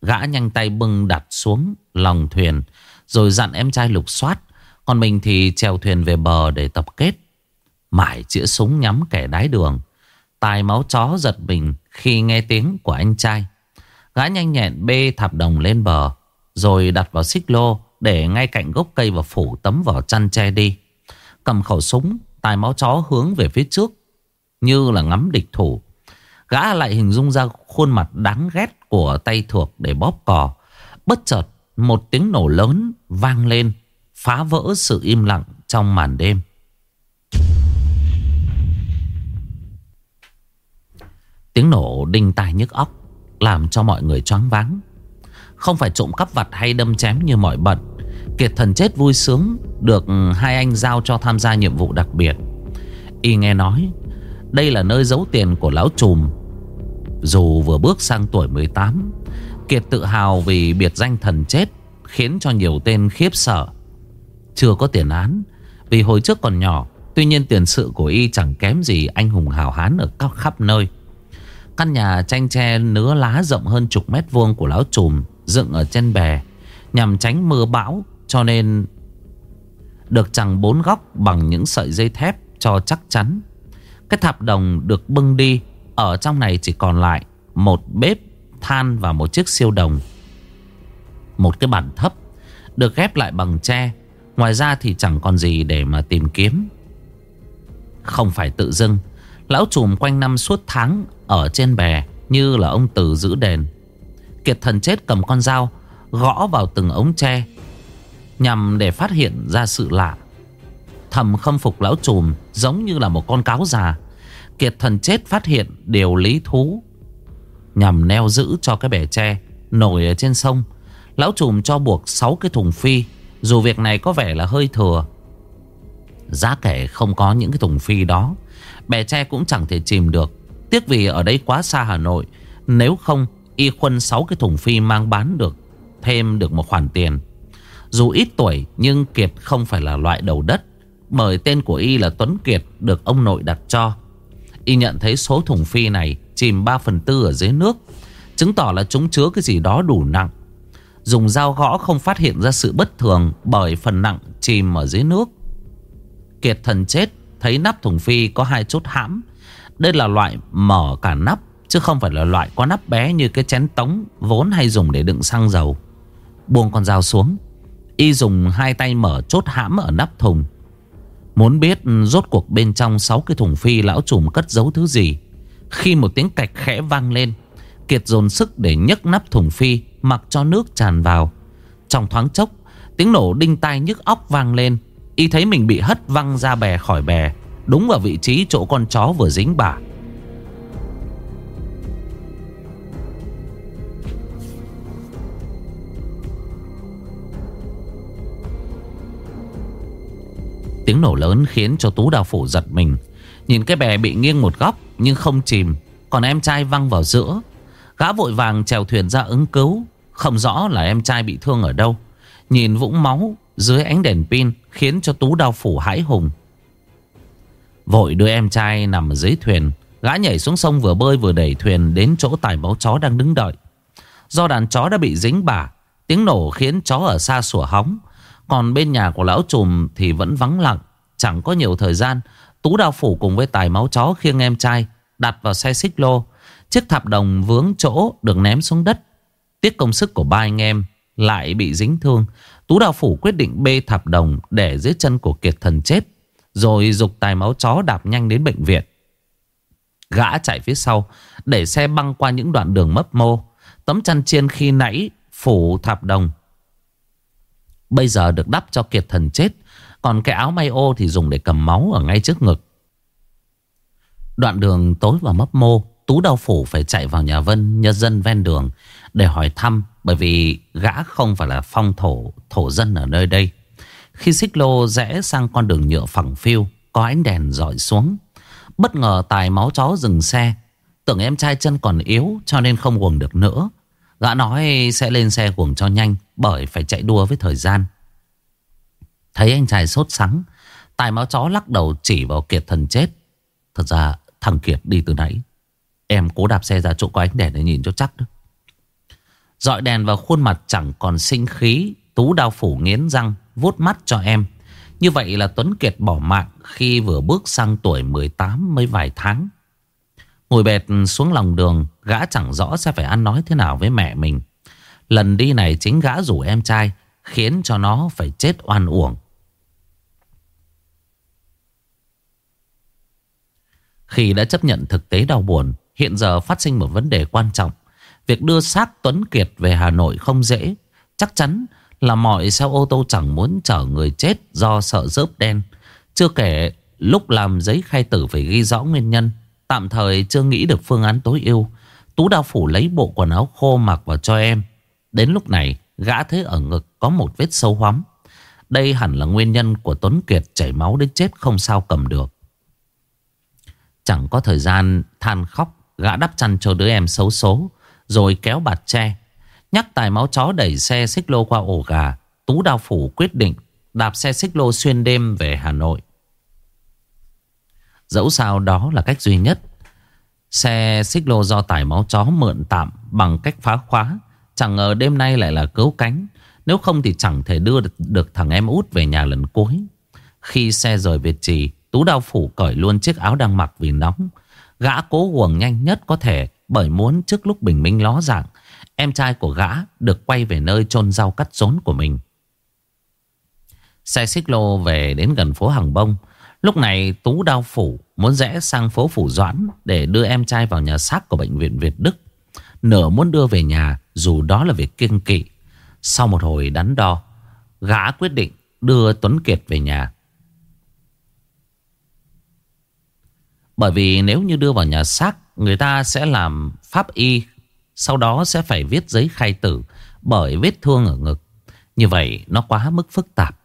Gã nhanh tay bưng đặt xuống lòng thuyền, Rồi dặn em trai lục soát. Còn mình thì trèo thuyền về bờ để tập kết. Mãi chĩa súng nhắm kẻ đái đường. Tài máu chó giật mình khi nghe tiếng của anh trai. Gã nhanh nhẹn bê thạp đồng lên bờ, Rồi đặt vào xích lô Để ngay cạnh gốc cây và phủ tấm vỏ chăn che đi. Cầm khẩu súng, Tài máu chó hướng về phía trước, Như là ngắm địch thủ. Gã lại hình dung ra khuôn mặt đáng ghét Của tay thuộc để bóp cò. Bất chợt, một tiếng nổ lớn vang lên, Phá vỡ sự im lặng trong màn đêm. Tiếng nổ đinh tai nhức óc. Làm cho mọi người choáng váng. Không phải trộm cắp vặt hay đâm chém như mọi bận, Kiệt thần chết vui sướng Được hai anh giao cho tham gia nhiệm vụ đặc biệt. Y nghe nói, Đây là nơi giấu tiền của lão trùm. Dù vừa bước sang tuổi 18 Kiệt tự hào vì biệt danh thần chết Khiến cho nhiều tên khiếp sợ. Chưa có tiền án, Vì hồi trước còn nhỏ, Tuy nhiên tiền sự của y chẳng kém gì anh hùng hào hán ở các khắp nơi. Căn nhà tranh tre nứa lá rộng hơn chục mét vuông của lão trùm dựng ở trên bè, nhằm tránh mưa bão, cho nên được chẳng bốn góc bằng những sợi dây thép cho chắc chắn. Cái thạp đồng được bưng đi, ở trong này chỉ còn lại một bếp than và một chiếc siêu đồng. Một cái bàn thấp được ghép lại bằng tre. Ngoài ra thì chẳng còn gì để mà tìm kiếm. Không phải tự dưng, Lão trùm quanh năm suốt tháng ở trên bè như là ông Từ giữ đền. Kiệt thần chết cầm con dao, Gõ vào từng ống tre, Nhằm để phát hiện ra sự lạ. Thầm khâm phục lão trùm Giống như là một con cáo già. Kiệt thần chết phát hiện điều lý thú, Nhằm neo giữ cho cái bè tre Nổi ở trên sông. Lão trùm cho buộc 6 cái thùng phi, Dù việc này có vẻ là hơi thừa. Giá kể không có những cái thùng phi đó, Bè tre cũng chẳng thể chìm được. Tiếc vì ở đây quá xa Hà Nội. Nếu không, Y khuân 6 cái thùng phi mang bán được, Thêm được một khoản tiền. Dù ít tuổi, nhưng Kiệt không phải là loại đầu đất, Bởi tên của Y là Tuấn Kiệt Được ông nội đặt cho. Y nhận thấy số thùng phi này Chìm 3 phần tư ở dưới nước, Chứng tỏ là chúng chứa cái gì đó đủ nặng. Dùng dao gõ không phát hiện ra sự bất thường, Bởi phần nặng chìm ở dưới nước. Kiệt thần chết, Thấy nắp thùng phi có hai chốt hãm đây là loại mở cả nắp, Chứ không phải là loại có nắp bé như cái chén tống Vốn hay dùng để đựng xăng dầu. Buông con dao xuống, Y dùng hai tay mở chốt hãm ở nắp thùng. Muốn biết rốt cuộc bên trong sáu cái thùng phi lão trùm cất giấu thứ gì, Khi một tiếng cạch khẽ vang lên, Kiệt dồn sức để nhấc nắp thùng phi, Mặc cho nước tràn vào. Trong thoáng chốc, Tiếng nổ đinh tai nhức óc vang lên, Y thấy mình bị hất văng ra bè khỏi bè. Đúng vào vị trí chỗ con chó vừa dính bà. Tiếng nổ lớn khiến cho Tú Đào Phủ giật mình. Nhìn cái bè bị nghiêng một góc, Nhưng không chìm. Còn em trai văng vào giữa. Gã vội vàng chèo thuyền ra ứng cứu. Không rõ là em trai bị thương ở đâu. Nhìn vũng máu dưới ánh đèn pin khiến cho Tú đau phủ hãi hùng. Vội đưa em trai nằm dưới thuyền. Gã nhảy xuống sông vừa bơi vừa đẩy thuyền Đến chỗ tài máu chó đang đứng đợi. Do đàn chó đã bị dính bả, Tiếng nổ khiến chó ở xa sủa hóng. Còn bên nhà của lão trùm thì vẫn vắng lặng, Chẳng có nhiều thời gian. Tú đào phủ cùng với tài máu chó khiêng em trai, Đặt vào xe xích lô. Chiếc thạp đồng vướng chỗ được ném xuống đất. Tiếc công sức của ba anh em Lại bị dính thương. Tú đào phủ quyết định bê thạp đồng Để dưới chân của kiệt thần chết. Rồi dục tài máu chó đạp nhanh đến bệnh viện. Gã chạy phía sau, Để xe băng qua những đoạn đường mấp mô. Tấm chăn chiên khi nãy Phủ thạp đồng. Bây giờ được đắp cho kiệt thần chết, Còn cái áo may ô thì dùng để cầm máu Ở ngay trước ngực. Đoạn đường tối và mấp mô, Tú đau phủ phải chạy vào nhà Vân, Nhân dân ven đường, Để hỏi thăm, Bởi vì gã không phải là phong thổ Thổ dân ở nơi đây. Khi xích lô rẽ sang con đường nhựa phẳng phiêu Có ánh đèn dọi xuống. Bất ngờ tài máu chó dừng xe. Tưởng em trai chân còn yếu, Cho nên không quần được nữa. Gã nói sẽ lên xe guồng cho nhanh, Bởi phải chạy đua với thời gian. Thấy anh trai sốt sắng, Tài máu chó lắc đầu chỉ vào Kiệt thần chết. Thật ra, thằng Kiệt đi từ nãy. Em cố đạp xe ra chỗ có ánh đèn để nhìn cho chắc đó. Dọi đèn vào khuôn mặt chẳng còn sinh khí, Tú đau phủ nghiến răng vuốt mắt cho em. Như vậy là Tuấn Kiệt bỏ mạng Khi vừa bước sang tuổi 18 mấy vài tháng. Ngồi bệt xuống lòng đường, Gã chẳng rõ sẽ phải ăn nói thế nào với mẹ mình. Lần đi này chính gã rủ em trai, Khiến cho nó phải chết oan uổng. Khi đã chấp nhận thực tế đau buồn, Hiện giờ phát sinh một vấn đề quan trọng. Việc đưa xác Tuấn Kiệt về Hà Nội không dễ. Chắc chắn là mọi xe ô tô chẳng muốn chở người chết do sợ rớp đen. Chưa kể, lúc làm giấy khai tử phải ghi rõ nguyên nhân, Tạm thời chưa nghĩ được phương án tối ưu. Tú đao phủ lấy bộ quần áo khô mặc vào cho em. Đến lúc này, gã thấy ở ngực có một vết sâu hoắm. Đây hẳn là nguyên nhân của Tuấn Kiệt chảy máu đến chết không sao cầm được. Chẳng có thời gian than khóc, Gã đắp chăn cho đứa em xấu số Rồi kéo bạt tre Nhắc tài máu chó đẩy xe xích lô qua ổ gà Tú đao phủ quyết định Đạp xe xích lô xuyên đêm về Hà Nội. Dẫu sao đó là cách duy nhất Xe xích lô do tải máu chó mượn tạm Bằng cách phá khóa Chẳng ngờ đêm nay lại là cứu cánh. Nếu không thì chẳng thể đưa được, được thằng em út về nhà lần cuối. Khi xe rời Việt Trì Tú đao phủ cởi luôn chiếc áo đang mặc vì nóng. Gã cố guồng nhanh nhất có thể Bởi muốn trước lúc bình minh ló dạng Em trai của gã được quay về nơi chôn rau cắt rốn của mình. Xe xích lô về đến gần phố Hàng Bông. Lúc này Tú đau phủ muốn rẽ sang phố Phủ Doãn Để đưa em trai vào nhà xác của bệnh viện Việt Đức. Nửa muốn đưa về nhà, dù đó là việc kiêng kỵ. Sau một hồi đắn đo, Gã quyết định đưa Tuấn Kiệt về nhà. Bởi vì nếu như đưa vào nhà xác, Người ta sẽ làm pháp y sau đó sẽ phải viết giấy khai tử Bởi vết thương ở ngực. Như vậy, nó quá mức phức tạp.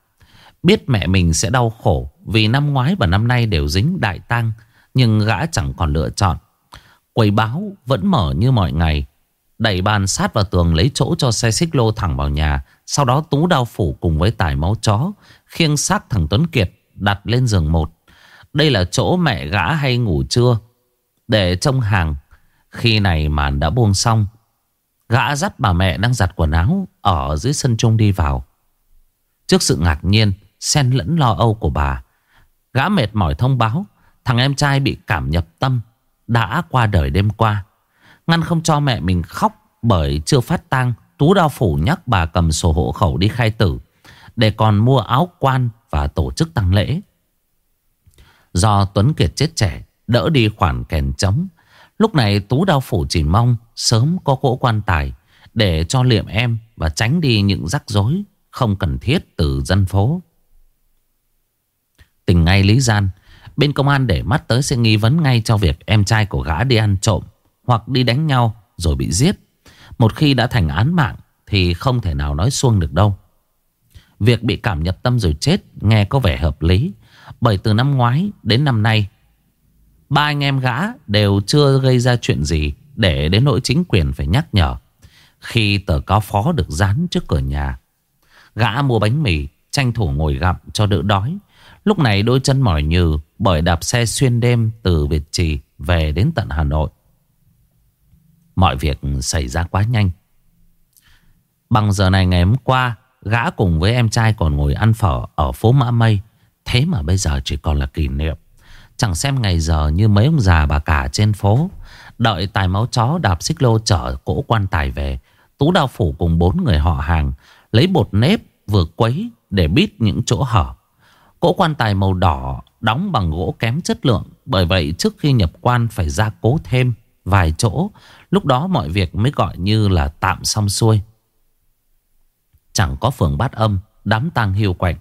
Biết mẹ mình sẽ đau khổ Vì năm ngoái và năm nay đều dính đại tang, Nhưng gã chẳng còn lựa chọn. Quầy báo vẫn mở như mọi ngày. Đẩy bàn sát vào tường lấy chỗ cho xe xích lô thẳng vào nhà, Sau đó tú đao phủ cùng với tài máu chó, Khiêng xác thằng Tuấn Kiệt đặt lên giường một. Đây là chỗ mẹ gã hay ngủ trưa Để trông hàng khi này màn đã buông xong, Gã dắt bà mẹ đang giặt quần áo Ở dưới sân trung đi vào. Trước sự ngạc nhiên, Xen lẫn lo âu của bà, Gã mệt mỏi thông báo, Thằng em trai bị cảm nhập tâm, Đã qua đời đêm qua. Ngăn không cho mẹ mình khóc Bởi chưa phát tang, Tú đao phủ nhắc bà cầm sổ hộ khẩu đi khai tử, Để còn mua áo quan Và tổ chức tăng lễ. Do Tuấn Kiệt chết trẻ, Đỡ đi khoản kèn trống Lúc này Tú Đao Phủ chỉ mong Sớm có cỗ quan tài Để cho liệm em Và tránh đi những rắc rối Không cần thiết từ dân phố. Tình ngay Lý Gian, Bên công an để mắt tới sẽ nghi vấn ngay cho việc em trai của gã đi ăn trộm Hoặc đi đánh nhau rồi bị giết. Một khi đã thành án mạng Thì không thể nào nói xuông được đâu. Việc bị cảm nhập tâm rồi chết Nghe có vẻ hợp lý, bởi từ năm ngoái đến năm nay Ba anh em gã đều chưa gây ra chuyện gì Để đến nỗi chính quyền phải nhắc nhở Khi tờ cáo phó được dán trước cửa nhà Gã mua bánh mì Tranh thủ ngồi gặm cho đỡ đói Lúc này đôi chân mỏi nhừ bởi đạp xe xuyên đêm từ Việt Trì về đến tận Hà Nội. Mọi việc xảy ra quá nhanh. Bằng giờ này ngày hôm qua, gã cùng với em trai còn ngồi ăn phở ở phố Mã Mây. Thế mà bây giờ chỉ còn là kỷ niệm. Chẳng xem ngày giờ như mấy ông già bà cả trên phố. Đợi tài máu chó đạp xích lô chở cỗ quan tài về. Tú đao phủ cùng bốn người họ hàng lấy bột nếp vừa quấy để bít những chỗ hở. Cỗ quan tài màu đỏ đóng bằng gỗ kém chất lượng. Bởi vậy trước khi nhập quan phải gia cố thêm vài chỗ. Lúc đó mọi việc mới gọi như là tạm xong xuôi. Chẳng có phường bát âm, đám tang hiu quạnh.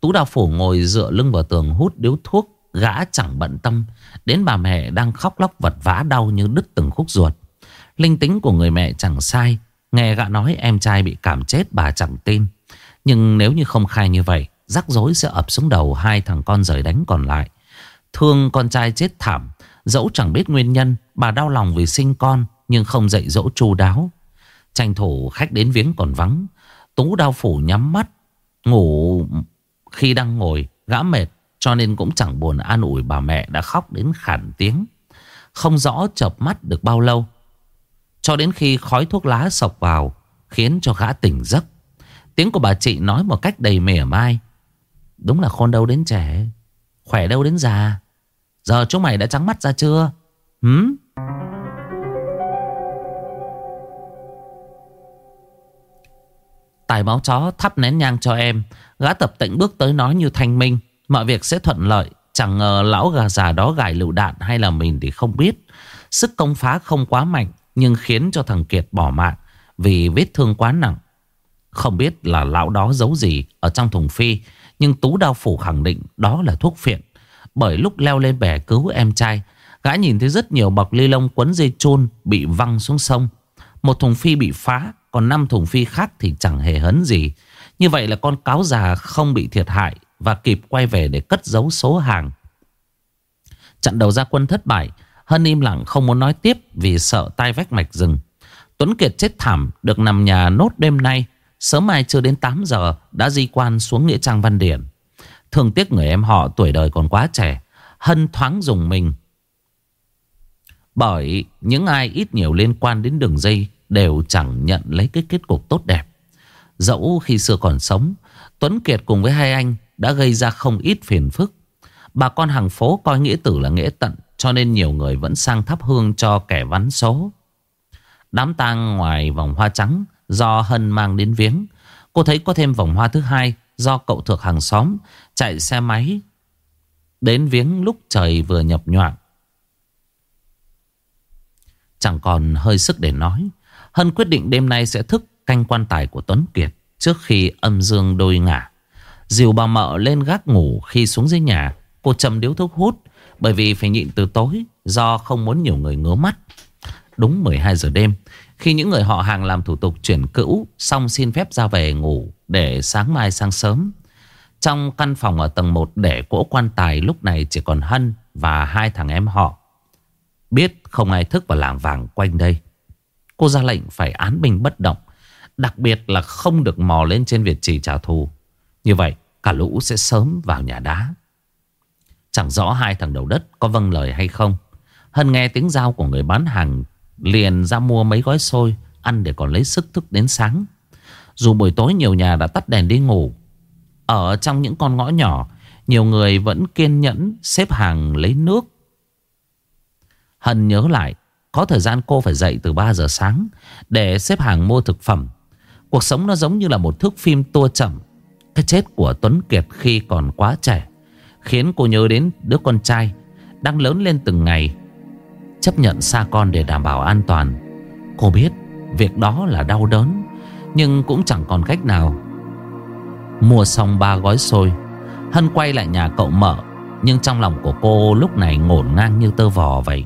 Tú đào phủ ngồi dựa lưng vào tường hút điếu thuốc. Gã chẳng bận tâm, Đến bà mẹ đang khóc lóc vật vã đau như đứt từng khúc ruột. Linh tính của người mẹ chẳng sai, Nghe gã nói em trai bị cảm chết bà chẳng tin. Nhưng nếu như không khai như vậy, Rắc rối sẽ ập xuống đầu hai thằng con rời đánh còn lại. Thương con trai chết thảm, Dẫu chẳng biết nguyên nhân, Bà đau lòng vì sinh con, Nhưng không dạy dỗ chu đáo. Tranh thủ khách đến viếng còn vắng, Tú đau phủ nhắm mắt, Ngủ. Khi đang ngồi, Gã mệt cho nên cũng chẳng buồn an ủi bà mẹ đã khóc đến khản tiếng. Không rõ chợp mắt được bao lâu. Cho đến khi khói thuốc lá sọc vào, Khiến cho gã tỉnh giấc. Tiếng của bà chị nói một cách đầy mỉa mai. Đúng là khôn đâu đến trẻ, Khỏe đâu đến già. Giờ chúng mày đã trắng mắt ra chưa? Hứ Tài máu chó thắp nén nhang cho em. Gã tập tịnh bước tới nói như thanh minh. Mọi việc sẽ thuận lợi. Chẳng ngờ lão gà già đó gài lựu đạn hay là mình thì không biết. Sức công phá không quá mạnh, Nhưng khiến cho thằng Kiệt bỏ mạng Vì vết thương quá nặng. Không biết là lão đó giấu gì Ở trong thùng phi, Nhưng Tú Đao Phủ khẳng định đó là thuốc phiện. Bởi lúc leo lên bè cứu em trai, Gã nhìn thấy rất nhiều bọc ly lông quấn dây chôn Bị văng xuống sông. Một thùng phi bị phá, Còn năm thùng phi khác thì chẳng hề hấn gì. Như vậy là con cáo già không bị thiệt hại và kịp quay về để cất giấu số hàng. Trận đầu ra quân thất bại, Hân im lặng không muốn nói tiếp vì sợ tai vách mạch rừng. Tuấn Kiệt chết thảm, được nằm nhà nốt đêm nay. Sớm mai chưa đến 8 giờ đã di quan xuống Nghĩa Trang Văn Điển. Thường tiếc người em họ tuổi đời còn quá trẻ. Hân thoáng dùng mình. Bởi những ai ít nhiều liên quan đến đường dây đều chẳng nhận lấy cái kết cục tốt đẹp. Dẫu khi xưa còn sống, Tuấn Kiệt cùng với hai anh đã gây ra không ít phiền phức. Bà con hàng phố coi nghĩa tử là nghĩa tận, cho nên nhiều người vẫn sang thắp hương cho kẻ vắn số. Đám tang ngoài vòng hoa trắng do Hân mang đến viếng. Cô thấy có thêm vòng hoa thứ hai do cậu thuộc hàng xóm chạy xe máy đến viếng lúc trời vừa nhập nhoạng. Chẳng còn hơi sức để nói. Hân quyết định đêm nay sẽ thức canh quan tài của Tuấn Kiệt trước khi âm dương đôi ngả. Dìu bà mợ lên gác ngủ khi xuống dưới nhà. Cô châm điếu thuốc hút, Bởi vì phải nhịn từ tối, Do không muốn nhiều người ngớ mắt. Đúng 12 giờ đêm, Khi những người họ hàng làm thủ tục chuyển cữu, Xong xin phép ra về ngủ Để sáng mai sang sớm. Trong căn phòng ở tầng 1 để cỗ quan tài, Lúc này chỉ còn Hân và hai thằng em họ. Biết không ai thức và làng vàng quanh đây. Cô ra lệnh phải án binh bất động, Đặc biệt là không được mò lên trên Việt trì trả thù như vậy, cả lũ sẽ sớm vào nhà đá. Chẳng rõ hai thằng đầu đất có vâng lời hay không. Hân nghe tiếng giao của người bán hàng, Liền ra mua mấy gói xôi, Ăn để còn lấy sức thức đến sáng. Dù buổi tối nhiều nhà đã tắt đèn đi ngủ, Ở trong những con ngõ nhỏ, Nhiều người vẫn kiên nhẫn xếp hàng lấy nước. Hân nhớ lại, Có thời gian cô phải dậy từ 3 giờ sáng Để xếp hàng mua thực phẩm. Cuộc sống nó giống như là một thước phim tua chậm cái chết của Tuấn Kiệt khi còn quá trẻ Khiến cô nhớ đến đứa con trai Đang lớn lên từng ngày, Chấp nhận xa con để đảm bảo an toàn. Cô biết Việc đó là đau đớn, Nhưng cũng chẳng còn cách nào. Mua xong ba gói xôi, Hân quay lại nhà cậu mở Nhưng trong lòng của cô lúc này ngổn ngang như tơ vò vậy.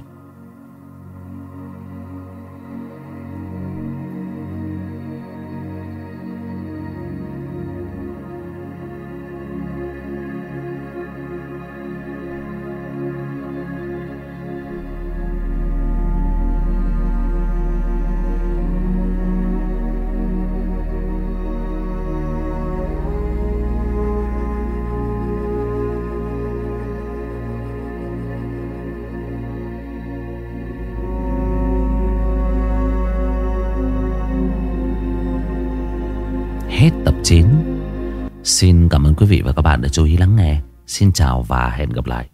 Chú ý lắng nghe. Xin chào và hẹn gặp lại.